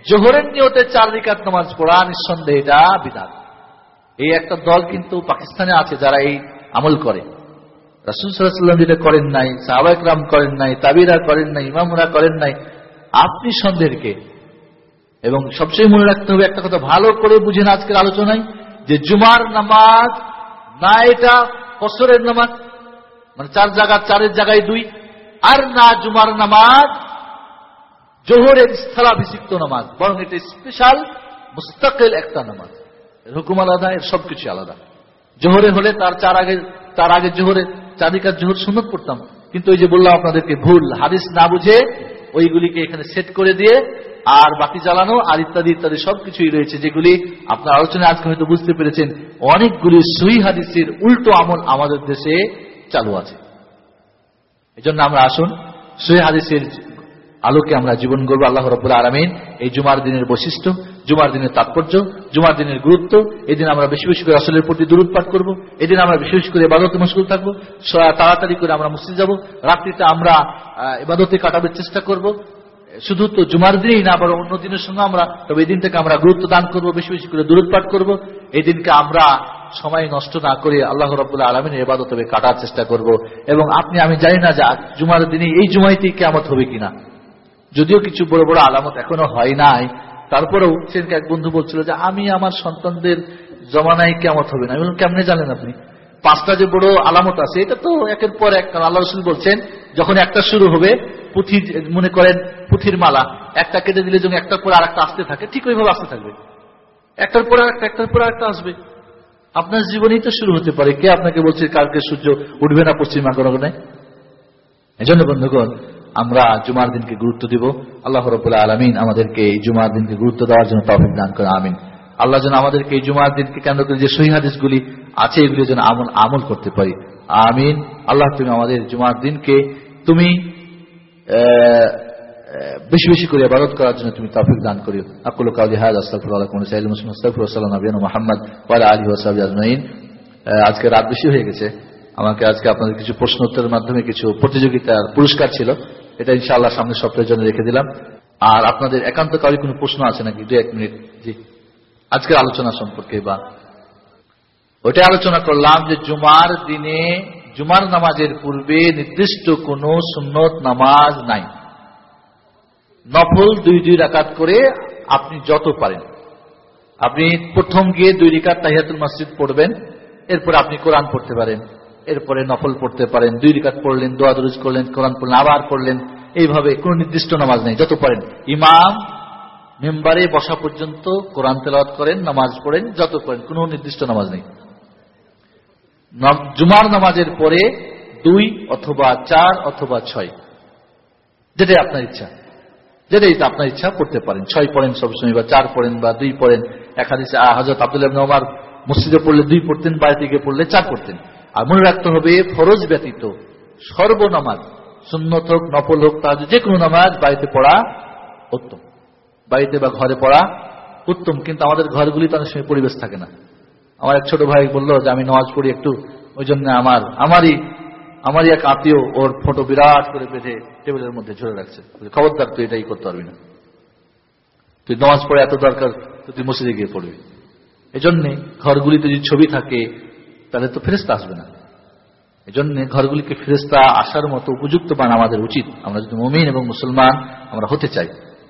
জোহরের নিয়তে চার রিকাত নামাজ পড়া নিঃসন্দেহে এটা বিদাত। এই একটা দল কিন্তু পাকিস্তানে আছে যারা এই আমল করে। রাসুল সাল্লাম যেটা করেন নাই সাহাবাইকরাম করেন নাই, তাবিরা করেন নাই, ইমামরা করেন নাই, আপনি সন্দেহের কে এবং সবচেয়ে মনে রাখতে হবে একটা কথা, ভালো করে বুঝেন আজকের আলোচনায়, যে জুমার নামাজ না এটা ফসরের নামাজ মানে চার জায়গা, চারের জায়গায় দুই। আর না জুমার নামাজ, জোহরের স্থলাভিষিক্ত নামাজ, বরং এটা স্পেশাল মুস্তাকেল একটা নামাজ। হুকুম আলাদা, এর সবকিছু আলাদা। জোহরে হলে তার চার আগে, তার আগে জোহরে চারিকার জোহর সুন্নত করতাম কিন্তু ওই যে বললাম আপনাদেরকে ভুল, হাদিস না বুঝে ওইগুলিকে এখানে সেট করে দিয়ে আর বাকি জ্বালানো আর ইত্যাদি ইত্যাদি সবকিছুই রয়েছে, যেগুলি আপনার আলোচনায় আজকে হয়তো বুঝতে পেরেছেন, অনেকগুলি সহি হাদিসের উল্টো আমল আমাদের দেশে চালু আছে। এজন্য জন্য আমরা আসুন, সহি হাদিসের আলোকে আমরা জীবন গড়ব, আল্লাহ রবুল্লা আলমিন, এই জুমার দিনের বৈশিষ্ট্য জুমার দিনের তাৎপর্য, জুমার দিনের গুরুত্ব, এদিন আমরা বেশি বেশি করে আসলের প্রতি দূরত পাঠ করব, এদিন আমরা বিশেষ করে এবাদতে মশগুল থাকব তাড়াতাড়ি করে আমরা মসজিদ যাব, রাত্রিতে আমরা এবাদতে কাটাবার চেষ্টা করব। শুধু তো জুমার দিনেই না, বরং অন্য দিনের সঙ্গে আমরা, তবে এই দিন থেকে আমরা গুরুত্ব দান করব, বেশি বেশি করে দূরত করব। এই দিনকে আমরা সময় নষ্ট না করে আল্লাহ রবুল্লাহ আলমিনের এবাদত হবে কাটার চেষ্টা করব। এবং আপনি, আমি জানি না যে জুমার দিনে এই জুমাইতেই কেমত হবে কিনা। যদিও কিছু বড় বড় আলামত এখনও হয় নাই তারপরেও সেদিনকে এক বন্ধু বলছিল যে, আমি আমার সন্তানদের জমানায় কেমত হবে না। আমি কেমনে জানেন আপনি? পাঁচটা যে বড় আলামত আছে, এটা তো একের পর এক। আল্লাহ রসুল বলছেন, যখন একটা শুরু হবে, পুঁথি মনে করেন পুঁথির মালা, একটা কেটে দিলে যখন একটার পর আর একটা আসতে থাকে, ঠিক ওইভাবে আসতে থাকবে। একটার পর একটা একটার পর একটা আসবে। আপনার জীবনেই তো শুরু হতে পারে। কে আপনাকে বলছে, কালকে সূর্য উঠবে না পশ্চিমা কোনো এই জন্য বন্ধুগণ আমরা জুমার দিনকে গুরুত্ব দিব। আল্লাহ রবুল্লাহ আলমিন আমাদেরকে এই জুমার দিনকে গুরুত্ব দেওয়ার জন্য তফিক দান করে আমিন। আল্লাহ যেন আমাদেরকে এই জুমার দিনকে কেন্দ্র করে যে সহিহাদিসগুলি আছে এগুলি যেন আমল আমল করতে পারি। আমিন। আল্লাহ তুমি আমাদের জুমার দিনকে তুমি বেশি বেশি করে আবাদত করার জন্য তুমি তফিক দান করিও। আকুল কাউলি হাজ আস্তাফুল্লাহ সাইদ মুসলিম আস্তাফুল্লাহ নবীন মোহাম্মদ ওয়ালা আলী ওসাবি আজমাইন। আজকে রাত বেশি হয়ে গেছে। আমাকে আজকে আপনাদের কিছু প্রশ্ন উত্তরের মাধ্যমে কিছু প্রতিযোগিতার পুরস্কার ছিল। এটা ইনশাআল্লাহ সামনের সপ্তাহের জন্য রেখে দিলাম। আর আপনাদের একান্তকারী কোনো প্রশ্ন আছে নাকি? দু এক মিনিট। জি। আজকের আলোচনা সম্পর্কে বা ওইটা আলোচনা করলাম যে জুমার দিনে, জুমার নামাজের পূর্বে নির্দিষ্ট কোন সুন্নত নামাজ নাই। নফল দুই দুই রাকাত করে আপনি যত পারেন। আপনি প্রথম গিয়ে দুই রিকাত তাহিয়াতুল মসজিদ পড়বেন, এরপর আপনি কোরআন পড়তে পারেন। এরপরে নফল পড়তে পারেন, দুই রিকাত পড়লেন, দোয়া দরুজ করলেন, কোরআন পড়লেন, আবার পড়লেন, এইভাবে কোন নির্দিষ্ট নামাজ নেই, যত পারেন ইমাম মেম্বারে বসা পর্যন্ত কোরআন তেলাওয়াত করেন, নামাজ পড়েন, যত করেন কোন নির্দিষ্ট নামাজ নেই। জুমার নামাজের পরে দুই অথবা চার অথবা ছয়। যেটাই আপনার ইচ্ছা। যেটাই আপনার ইচ্ছা পড়তে পারেন। ছয় পড়েন সবসময়, বা চার পড়েন, বা দুই পড়েন। একাদিসে হাজরত আব্দুল্লাহ ওমার মসজিদে পড়লে দুই পড়তেন, বাড়িতে গিয়ে পড়লে চার পড়তেন। আর মনে রাখতে হবে, ফরজ ব্যতীত। সর্বনামাজ, সুন্নত হোক, নফল হোক তাজ যে কোনো নামাজ বাড়িতে পড়া উত্তম। বাড়িতে বা ঘরে পড়া উত্তম, কিন্তু আমাদের ঘরগুলিতে অনেক সময় পরিবেশ থাকে না। আমার এক ছোট ভাই বলল যে, আমি নামাজ পড়ি একটু। ওই জন্য আমার, আমারই আমারই এক আত্মীয় ওর ফটো বিরাট করে বেঁধে টেবিলের মধ্যে ঝরে রাখছে। খবরদার, তুই এটাই করতে পারবি না। তুই নামাজ পড়ে এত দরকার তুই মসজিদে গিয়ে পড়বি। এই জন্যে ঘরগুলিতে যদি ছবি থাকে তাহলে তো ফেরেস্তা আসবে না। এই জন্য ঘরগুলিকে ফেরেস্তা আসার মতো উপযুক্ত বান আমাদের উচিত। আমরা যদি মমিন এবং মুসলমান, আমরা হতে চাই।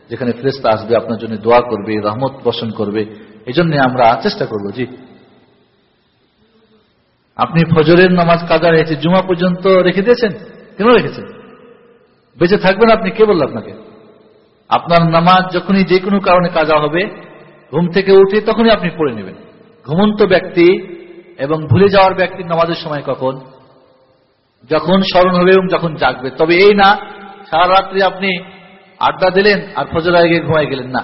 যেখানে ফেরেস্তা আসবে, আপনার জন্য দোয়া করবে, রহমত বসন করবে। এই জন্য আমরা চেষ্টা করব, জি। আপনি ফজরের নামাজ কাজা রেখেছে জুমা পর্যন্ত রেখে দিয়েছেন? কেন রেখেছেন? বেঁচে থাকবেন আপনি, কে বলল আপনাকে? আপনার নামাজ যখনই যে কোনো কারণে কাজা হবে, ঘুম থেকে উঠে তখনই আপনি পড়ে নেবেন। ঘুমন্ত ব্যক্তি এবং ভুলে যাওয়ার ব্যক্তির নামাজের সময় কখন? যখন স্মরণ হবে এবং যখন জাগবে। তবে এই না, সারা রাত্রি আপনি আড্ডা দিলেন আর ফজর আগে ঘুমাই গেলেন না।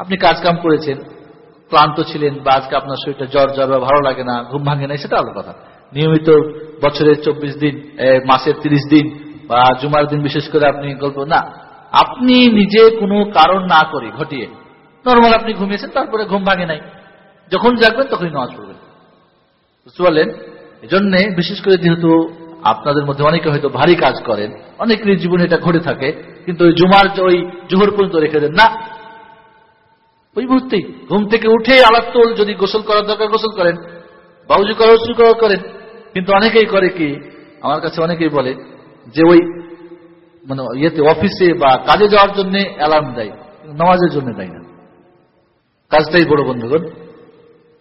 আপনি কাজ কাম করেছেন, ক্লান্ত ছিলেন বা আজকে আপনার শরীরটা জ্বর জ্বর বা ভালো লাগে না, ঘুম ভাঙে না সেটা আলাদা কথা। নিয়মিত বছরের চব্বিশ দিন মাসের তিরিশ দিন বা জুমার দিন বিশেষ করে আপনি গল্প, না। আপনি নিজে কোনো কারণ না করে ঘটিয়ে, নর্মাল আপনি ঘুমিয়েছেন, তারপরে ঘুম ভাঙে নাই। যখন জাগবেন, তখনই নামাজ পড়বেন। বুঝতে পারলেন? এজন্য বিশেষ করে যেহেতু আপনাদের মধ্যে অনেকে হয়তো ভারী কাজ করেন, অনেকেরই জীবনে এটা ঘটে থাকে, কিন্তু ওই জুমার ওই জোহর পর্যন্ত রেখে দেন, না। ওই মুহূর্তেই ঘুম থেকে উঠে আলাপ তোল, যদি গোসল করার দরকার, গোসল করেন। বা উজু করা উজু করা করেন। কিন্তু অনেকেই করে কি, আমার কাছে অনেকেই বলে যে ওই মানে ইয়েতে, অফিসে বা কাজে যাওয়ার জন্য অ্যালার্ম দেয় নামাজের জন্য দেয় না। কাজটাই বড় বন্ধুগণ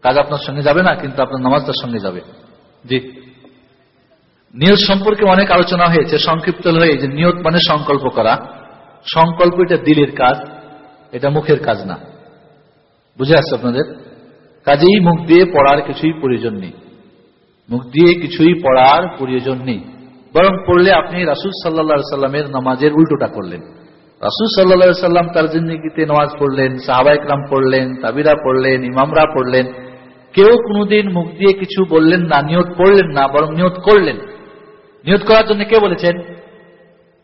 কাজ আপনার সঙ্গে যাবে না, কিন্তু আপনার নামাজটার সঙ্গে যাবে। জি। নিয়ত সম্পর্কে অনেক আলোচনা হয়েছে, সংক্ষিপ্ত হয়ে, যে নিয়ত মানে সংকল্প করা। সংকল্প এটা দিলের কাজ, এটা মুখের কাজ না। বুঝে আসছে আপনাদের? কাজেই মুখ দিয়ে পড়ার কিছুই প্রয়োজন নেই। মুখ দিয়ে কিছুই পড়ার প্রয়োজন নেই। বরং পড়লে আপনি রাসুল সাল্লা সাল্লামের নামাজের উল্টোটা করলেন। রাসুল সাল্লা সাল্লাম তার জিন্দিগিতে নামাজ পড়লেন সাহাবাইকরাম পড়লেন, তাবিরা পড়লেন, ইমামরা পড়লেন। কেউ কোনোদিন মুখ দিয়ে কিছু বললেন না, নিয়ত পড়লেন না, বরং নিয়ত করলেন। নিয়ত করার জন্য কে বলেছেন?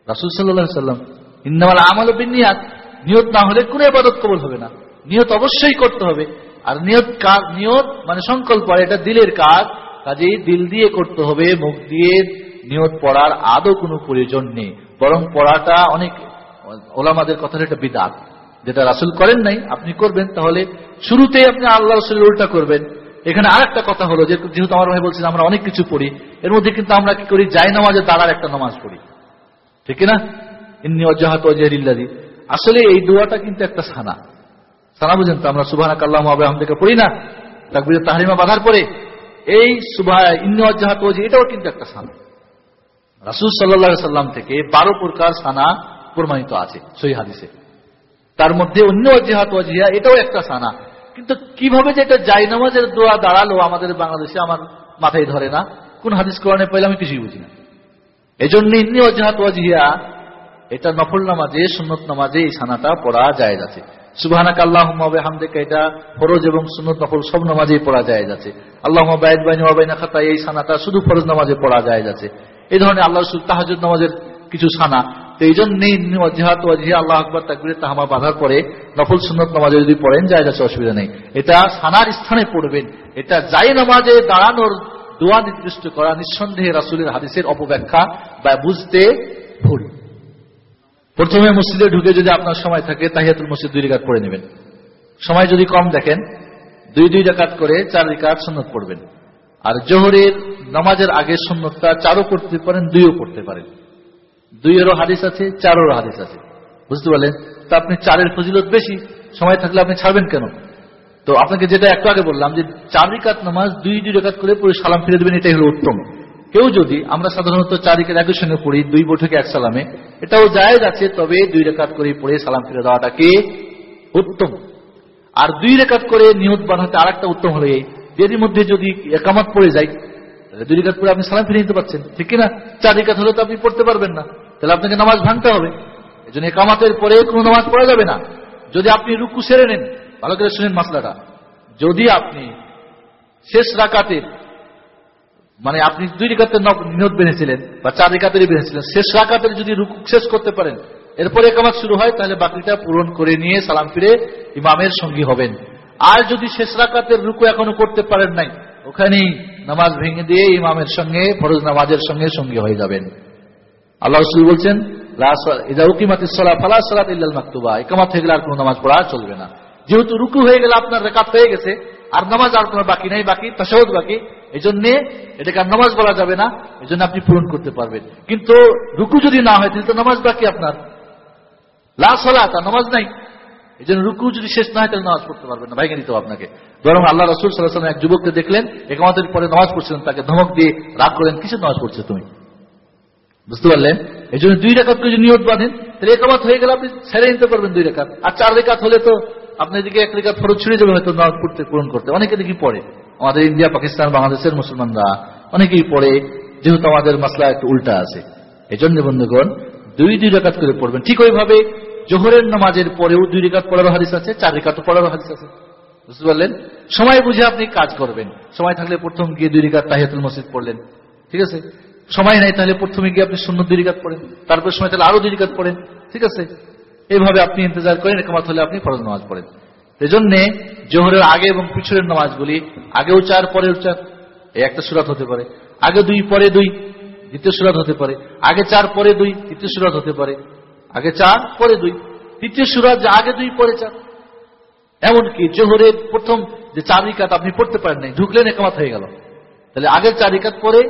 রাসুল সাল্লাহ সাল্লাম ইন্দামাল আমল বিনিয়াত। নিয়ত না হলে কোনো এবাদত কবল হবে না। নিয়ত অবশ্যই করতে হবে। আর নিয়ত কাজ নিয়ত মানে সংকল্প, আর এটা দিলের কাজ। কাজেই দিল দিয়ে করতে হবে, মুখ দিয়ে নিয়ত পড়ার আদৌ কোনো প্রয়োজন নেই। বরং পড়াটা অনেক ওলামাদের কথার একটা বিদাত। যেটা রাসুল করেন নাই, আপনি করবেন, তাহলে শুরুতেই আপনি আল্লাহ রসুলের উল্টা করবেন। এখানে আর একটা কথা হলো যেহেতু আমার ভাই বলছেন আমরা অনেক কিছু পড়ি, এর মধ্যে কিন্তু আমরা কি করি? যাই নামাজে দাঁড়ার একটা নামাজ পড়ি। ঠিক না ইন্নি অজাহাত অজহরিল্লাদি আসলে এই দোয়াটা কিন্তু একটা সানা। সানা বুঝেন তো, আমরা সুবাহ আল্লাহ আহমদকে পড়ি না? তাকবির তাহারিমা বাধার পরে এই সুবাহ ইন্নি অজাহাত অজি এটাও কিন্তু একটা সানা। রাসুল সাল্লা সাল্লাম থেকে বারো প্রকার সানা প্রমাণিত আছে সই হাদিসে। তার মধ্যে অন্য অজেহাত অজিহা এটাও একটা সানা। কিন্তু কীভাবে যে এটা যাই নামাজের দোয়া দাঁড়াল আমাদের বাংলাদেশে আমার মাথায় ধরে না। কোন হাদিস কোরআনে পাইলে আমি কিছুই বুঝি না। এই জন্য ইন্নি অজেহাত অজিহা এটা নফল নামাজে, সুন্নত নামাজে এই সানাটা পড়া যায় যাচ্ছে সুবাহানাক আল্লাহ হামদেকা এটা ফরজ এবং সুন্নত নফল সব নামাজেই পড়া যায় যাচ্ছে আল্লাহ বাইন খাতা এই সানাটা শুধু ফরজ নামাজে পড়া যায় যাচ্ছে এই ধরনের আল্লাহ তাহাজুদ নামাজের কিছু সানা তো এই জন্যই অজিহাত অজিহা আল্লাহ আকবর তাকবির তাহামা বাঁধার পরে নফল সুন্নত নামাজে যদি পড়েন যায় যাচ্ছে অসুবিধা নেই। এটা সানার স্থানে পড়বেন। এটা যাই নামাজে দাঁড়ানোর দোয়া নির্দিষ্ট করা নিঃসন্দেহে রাসুলের হাদিসের অপব্যাখ্যা বা বুঝতে ভুল। প্রথমে মসজিদে ঢুকে যদি আপনার সময় থাকে তাহিয়াতুল মসজিদ দুই রেখাত করে নেবেন। সময় যদি কম দেখেন, দুই দুই রেখাত করে চার রেখাত সন্ন্যত পড়বেন। আর জোহরের নামাজের আগে সন্ন্যতটা চারও করতে পারেন, দুইও করতে পারেন। দুইয়েরও হাদিস আছে, চারেরও হাদিস আছে। বুঝতে পারলেন? তা আপনি চারের ফজিলত বেশি, সময় থাকলে আপনি ছাড়বেন কেন? তো আপনাকে যেটা একটু আগে বললাম যে চার রিকাত নামাজ দুই দুই রেখাত করে পরে সালাম ফিরে দেবেন, এটাই হলো উত্তম। কেউ যদি আমরা সাধারণত চার রিকাত একই সঙ্গে পড়ি, দুই বৈঠকে এক সালামে, এটাও জায়েজ আছে, তবে দুই রেখাত করে পড়ে সালাম ফিরে দেওয়াটাকে উত্তম। আর দুই রেখাত করে নিয়ত বানাতে আর একটা উত্তম হলো এই এর মধ্যে যদি একামত পড়ে যায় দুই রেখাত পরে আপনি সালাম ফিরে নিতে পারছেন। ঠিক না চার রেখাত হলে তো আপনি পড়তে পারবেন না। তাহলে আপনাকে নামাজ ভাঙতে হবে। এই জন্য একামাতের পরে কোনো নামাজ পড়া যাবে না। যদি আপনি রুকু সেরে নেন, ভালো করে শুনেন মাসলাটা। যদি আপনি শেষ রাকাতের মানে আপনি দুই রেখাতের নিয়ত বেঁধেছিলেন বা চার রেখাতেরই বেঁধেছিলেন, শেষ রাকাতের যদি রুকু শেষ করতে পারেন, এরপরে একামাত শুরু হয়, তাহলে বাকিটা পূরণ করে নিয়ে সালাম ফিরে ইমামের সঙ্গী হবেন। আর যদি শেষ রাকাতের রুকু এখনও করতে পারেন নাই, ওখানেই নামাজ ভেঙে দিয়ে ইমামের সঙ্গে, ফরজ নামাজের সঙ্গে সঙ্গী হয়ে যাবেন। আল্লাহ রসুল বলছেন একামাত হয়ে গেলে আর কোন নামাজ পড়া চলবে না। যেহেতু রুকু হয়ে গেলে আপনার রেকাত হয়ে গেছে, আর নামাজ আর কোনো বাকি নাই, বাকি তাসাউদ বাকি এই জন্যে এটাকে আর নামাজ বলা যাবে না এই জন্য আপনি পূরণ করতে পারবেন। কিন্তু রুকু যদি না হয়, তাহলে তো নামাজ বাকি আপনার। লাশ হলা তার নামাজ নাই। এই জন্য রুকু যদি শেষ না হয়, তাহলে নামাজ পড়তে পারবেন না। ভাইকে নিতে আপনাকে। বরং আল্লাহ রসুল সাল্লাহ এক যুবককে দেখলেন, একামাতের পরে নামাজ পড়ছিলেন, তাকে ধমক দিয়ে রাগ করলেন, কিসের নামাজ পড়ছে তুমি? বুঝতে পারলেন? এই জন্য দুই রেখাত যদি নিয়ত বাঁধেন, তাহলে একামাত হয়ে গেলে আপনি ছেড়ে নিতে পারবেন দুই রেখাত। আর চার রেখাত হলে তো আপনি এদিকে এক রেখাত ফরজ ছুড়ে যাবে হয়তো নামাজ পড়তে পূরণ করতে। অনেকে দেখি পড়ে। আমাদের ইন্ডিয়া, পাকিস্তান, বাংলাদেশের মুসলমানরা অনেকেই পড়ে, যেহেতু আমাদের মাসলা একটু উল্টা আছে। এই জন্য বন্ধুগণ, দুই দুই রেখাত করে পড়বেন। ঠিক ওইভাবে জোহরের নামাজের পরেও দুই রেখাত পড়ারও হাদিস আছে, চার রেখাত পড়ারও হাদিস আছে। বুঝতে পারলেন? সময় বুঝে আপনি কাজ করবেন। সময় থাকলে প্রথম গিয়ে দুই রেখাত তাহিয়াতুল মসজিদ পড়লেন। ঠিক আছে? সময় নাই তাহলে প্রথমে গিয়ে আপনি শূন্য দুই রেখাত পড়েন। তারপর সময় তাহলে আরও দুই রেখাত পড়েন। ঠিক আছে? এইভাবে আপনি ইন্তজার করেন, একামাত হলে আপনি ফরজ নামাজ পড়েন। এজন্য জোহরের আগে এবং পিছনের নামাজগুলি আগেও চার পরেও চার এই একটা সুরাত হতে পারে। আগে দুই, পরে দুই, দ্বিতীয় সুরাত হতে পারে। আগে চার, পরে দুই, তৃতীয় সুরাত হতে পারে। আগে চার, পরে দুই। তৃতীয় সুরাত যে আগে দুই, পরে চার। এমনকি জোহরের প্রথম যে চার রিকাত আপনি পড়তে পারেন নাই ঢুকলেন একামাত হয়ে গেল। তাহলে আগের চার রিকাত পরে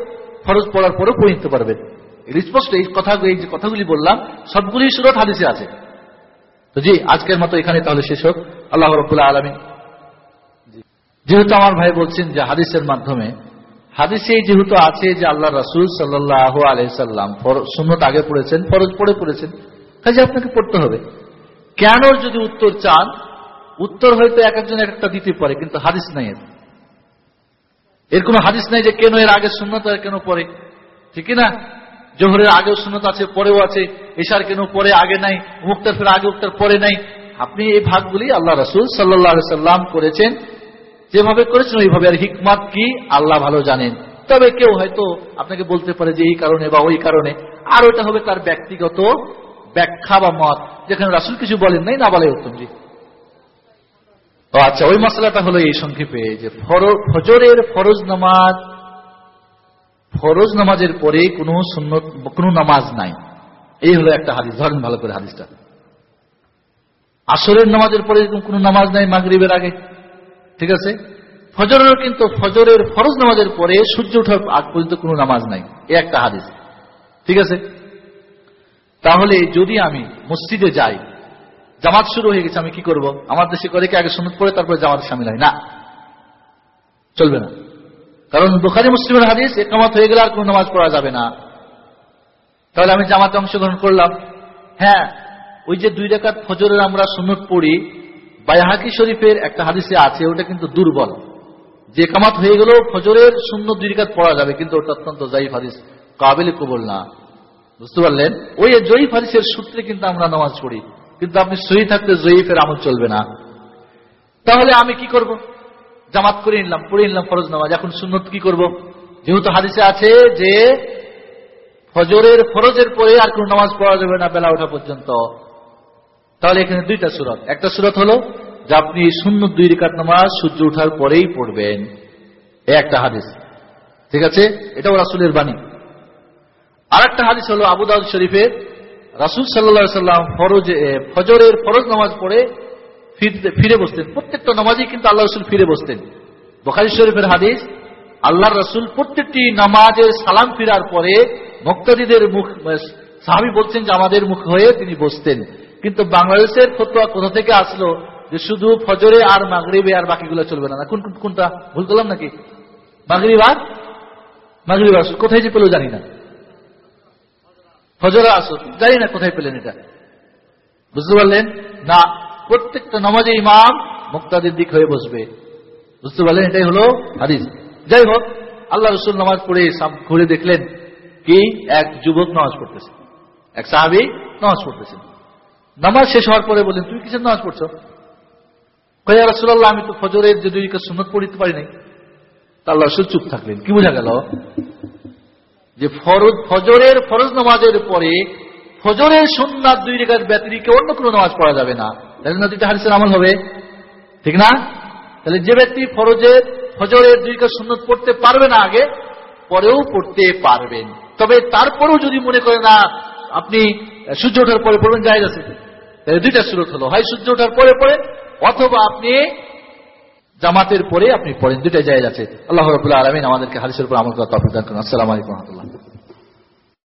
ফরজ পড়ার পরেও পড়ে নিতে পারবেন। এটা স্পষ্ট এই কথা, এই যে কথাগুলি বললাম সবগুলি সুরত হাদিসে আছে। তো জি, আজকের মতো এখানে তাহলে শেষ হোক। আল্লাহ রবুল্লাহ আলমী যেহেতু আমার ভাই বলছেন যে হাদিসের মাধ্যমে হাদিসে যেহেতু আছে যে আল্লাহ রাসুল সাল্লাহ আলহিসাল্লাম সুন্নত আগে পড়েছেন, ফরজ পড়ে পড়েছেন কাজে আপনাকে পড়তে হবে। কেন যদি উত্তর চান, উত্তর হয়তো এক একজন এক একটা দিতে পারে কিন্তু হাদিস নাই এর। এর কোনো হাদিস নাই যে কেন এর আগে শূন্যত আর কেন পরে ঠিক না? জোহরের আগেও শূন্যত আছে, পরেও আছে, এশার কেন পরে আগে নাই মুক্তার ফের আগে, উক্তার পরে নাই। আপনি এই ভাগগুলি আল্লাহ রসুল সাল্লাহ সাল্লাম করেছেন, যেভাবে করেছেন ওইভাবে। আর হিকমত কি? আল্লাহ ভালো জানেন। তবে কেউ হয়তো আপনাকে বলতে পারে যে এই কারণে বা ওই কারণে। আর ওটা হবে তার ব্যক্তিগত ব্যাখ্যা বা মত, যেখানে রাসুল কিছু বলেন নাই, না বলে উত্তম জি। আচ্ছা ওই মশলাটা হলো এই সংক্ষেপে যে ফজরের ফরজ নামাজ, ফরজ নামাজের পরে কোনো সুন্নত, কোনো নামাজ নাই। এই হলো একটা হাদিস, ধরেন ভালো করে হাদিসটা। আসরের নামাজের পরে কোনো নামাজ নাই মাগরীবের আগে, ঠিক আছে? ফজরের কিন্তু ফজরের ফরজ নামাজের পরে সূর্য ওঠার আগ পর্যন্ত কোনো নামাজ নাই, এ একটা হাদিস, ঠিক আছে? তাহলে যদি আমি মসজিদে যাই, জামাত শুরু হয়ে গেছে, আমি কি করব? আমার দেশে করে কি আগে সুন্নত পড়ে তারপরে জামাত সামিল হয়? না। চলবে না। কারণ বুখারি, মুসলিমের হাদিস, একামত হয়ে গেলে আর কোন নামাজ পড়া যাবে না। তাহলে আমি জামাতে অংশগ্রহণ করলাম। হ্যাঁ ওই যে দুই রেখাত ফজরের আমরা সুন্নত পড়ি বায়াহাকি শরীফের একটা হাদিসে আছে, ওটা কিন্তু দুর্বল। যে কামাত হয়ে গেল ফজরের শূন্য দুই রেখাত পড়া যাবে, কিন্তু ওটা অত্যন্ত জাইফ হাদিস কাবিল কবল না। বুঝতে পারলেন? ওই জয়ীফ হাদিসের সূত্রে কিন্তু আমরা নামাজ পড়ি। কিন্তু আপনি সহি থাকলে জয়ীফের আমল চলবে না। তাহলে আমি কি করব? জামাত করে নিলাম, পড়ে নিলাম ফরজ নামাজ। এখন সুন্নত কি করব? যেহেতু হাদিসে আছে যে, ফজরের ফরজের পরে আর কোন নামাজ পড়া যাবে না বেলা ওঠা পর্যন্ত। তাহলে এখানে দুইটা সুরত। একটা সুরত হলো যে আপনি শূন্য দুই রেখাত নামাজ সূর্য ওঠার পরেই পড়বেন। এ একটা হাদিস। ঠিক আছে? এটাও রাসুলের বাণী। আর একটা হাদিস হলো আবু দাউদ শরীফের। রাসুল সাল্লা সাল্লাম ফরজ ফজরের ফরজ নামাজ পড়ে ফিরে বসতেন। প্রত্যেকটা নামাজই কিন্তু আল্লাহ রসুল ফিরে বসতেন। বখারি শরীফের হাদিস আল্লাহ রসুল প্রত্যেকটি নামাজের সালাম ফিরার পরে মুক্তাদিদের মুখ সাহাবি বলছেন যে আমাদের মুখ হয়ে তিনি বসতেন। কিন্তু বাংলাদেশের ফতোয়া কোথা থেকে আসলো যে শুধু ফজরে আর মাগরিবে আর বাকিগুলো চলবে না? কোন কোনটা? ভুল করলাম নাকি? মাগরিব আর? কোথায় যে পেল জানি না। ফজরা আসল জানি না কোথায় পেলেন এটা। বুঝতে পারলেন? না, প্রত্যেকটা নামাজে ইমাম মুক্তাদের দিক হয়ে বসবে। বুঝতে পারলেন? এটাই হলো হাদিস। যাই হোক, আল্লাহ রসুল নামাজ পড়ে ঘুরে দেখলেন কি? এক যুবক নামাজ পড়তেছে। এক সাহাবি নামাজ পড়তেছেন নামাজ শেষ হওয়ার পরে বললেন, তুমি কিসের নামাজ পড়ছো? কয়া রসুল্লাহ আমি তো ফজরের যে দুই সুন্নত পড়িতে পারি নাই। তা আল্লাহ রসুল চুপ থাকলেন। কি বোঝা গেল? যে ফরজ, ফজরের ফরজ নামাজের পরে ফজরের সুন্নাত দুই রেখার ব্যতিরিকে অন্য কোনো নামাজ পড়া যাবে না। হারিসের আমল হবে। ঠিক না? তাহলে যে ব্যক্তি ফরজের, ফজরের দুই রেখা সুন্নত পড়তে পারবে না আগে, পরেও পড়তে পারবেন তবে তারপরেও যদি মনে করে না, আপনি সূর্য ওঠার পরে পড়বেন জায়গ আছে। তাহলে দুইটা সুরত হলো। হয় সূর্য ওঠার পরে পড়েন অথবা আপনি জামাতের পরে আপনি পড়েন দুটাই জায়গা আছে। আল্লাহ রবুল্লাহ আলমিন আমাদেরকে হাদিসের উপর আমল করা তফিক দান করুন। আসসালামু রহমতুল্লাহ।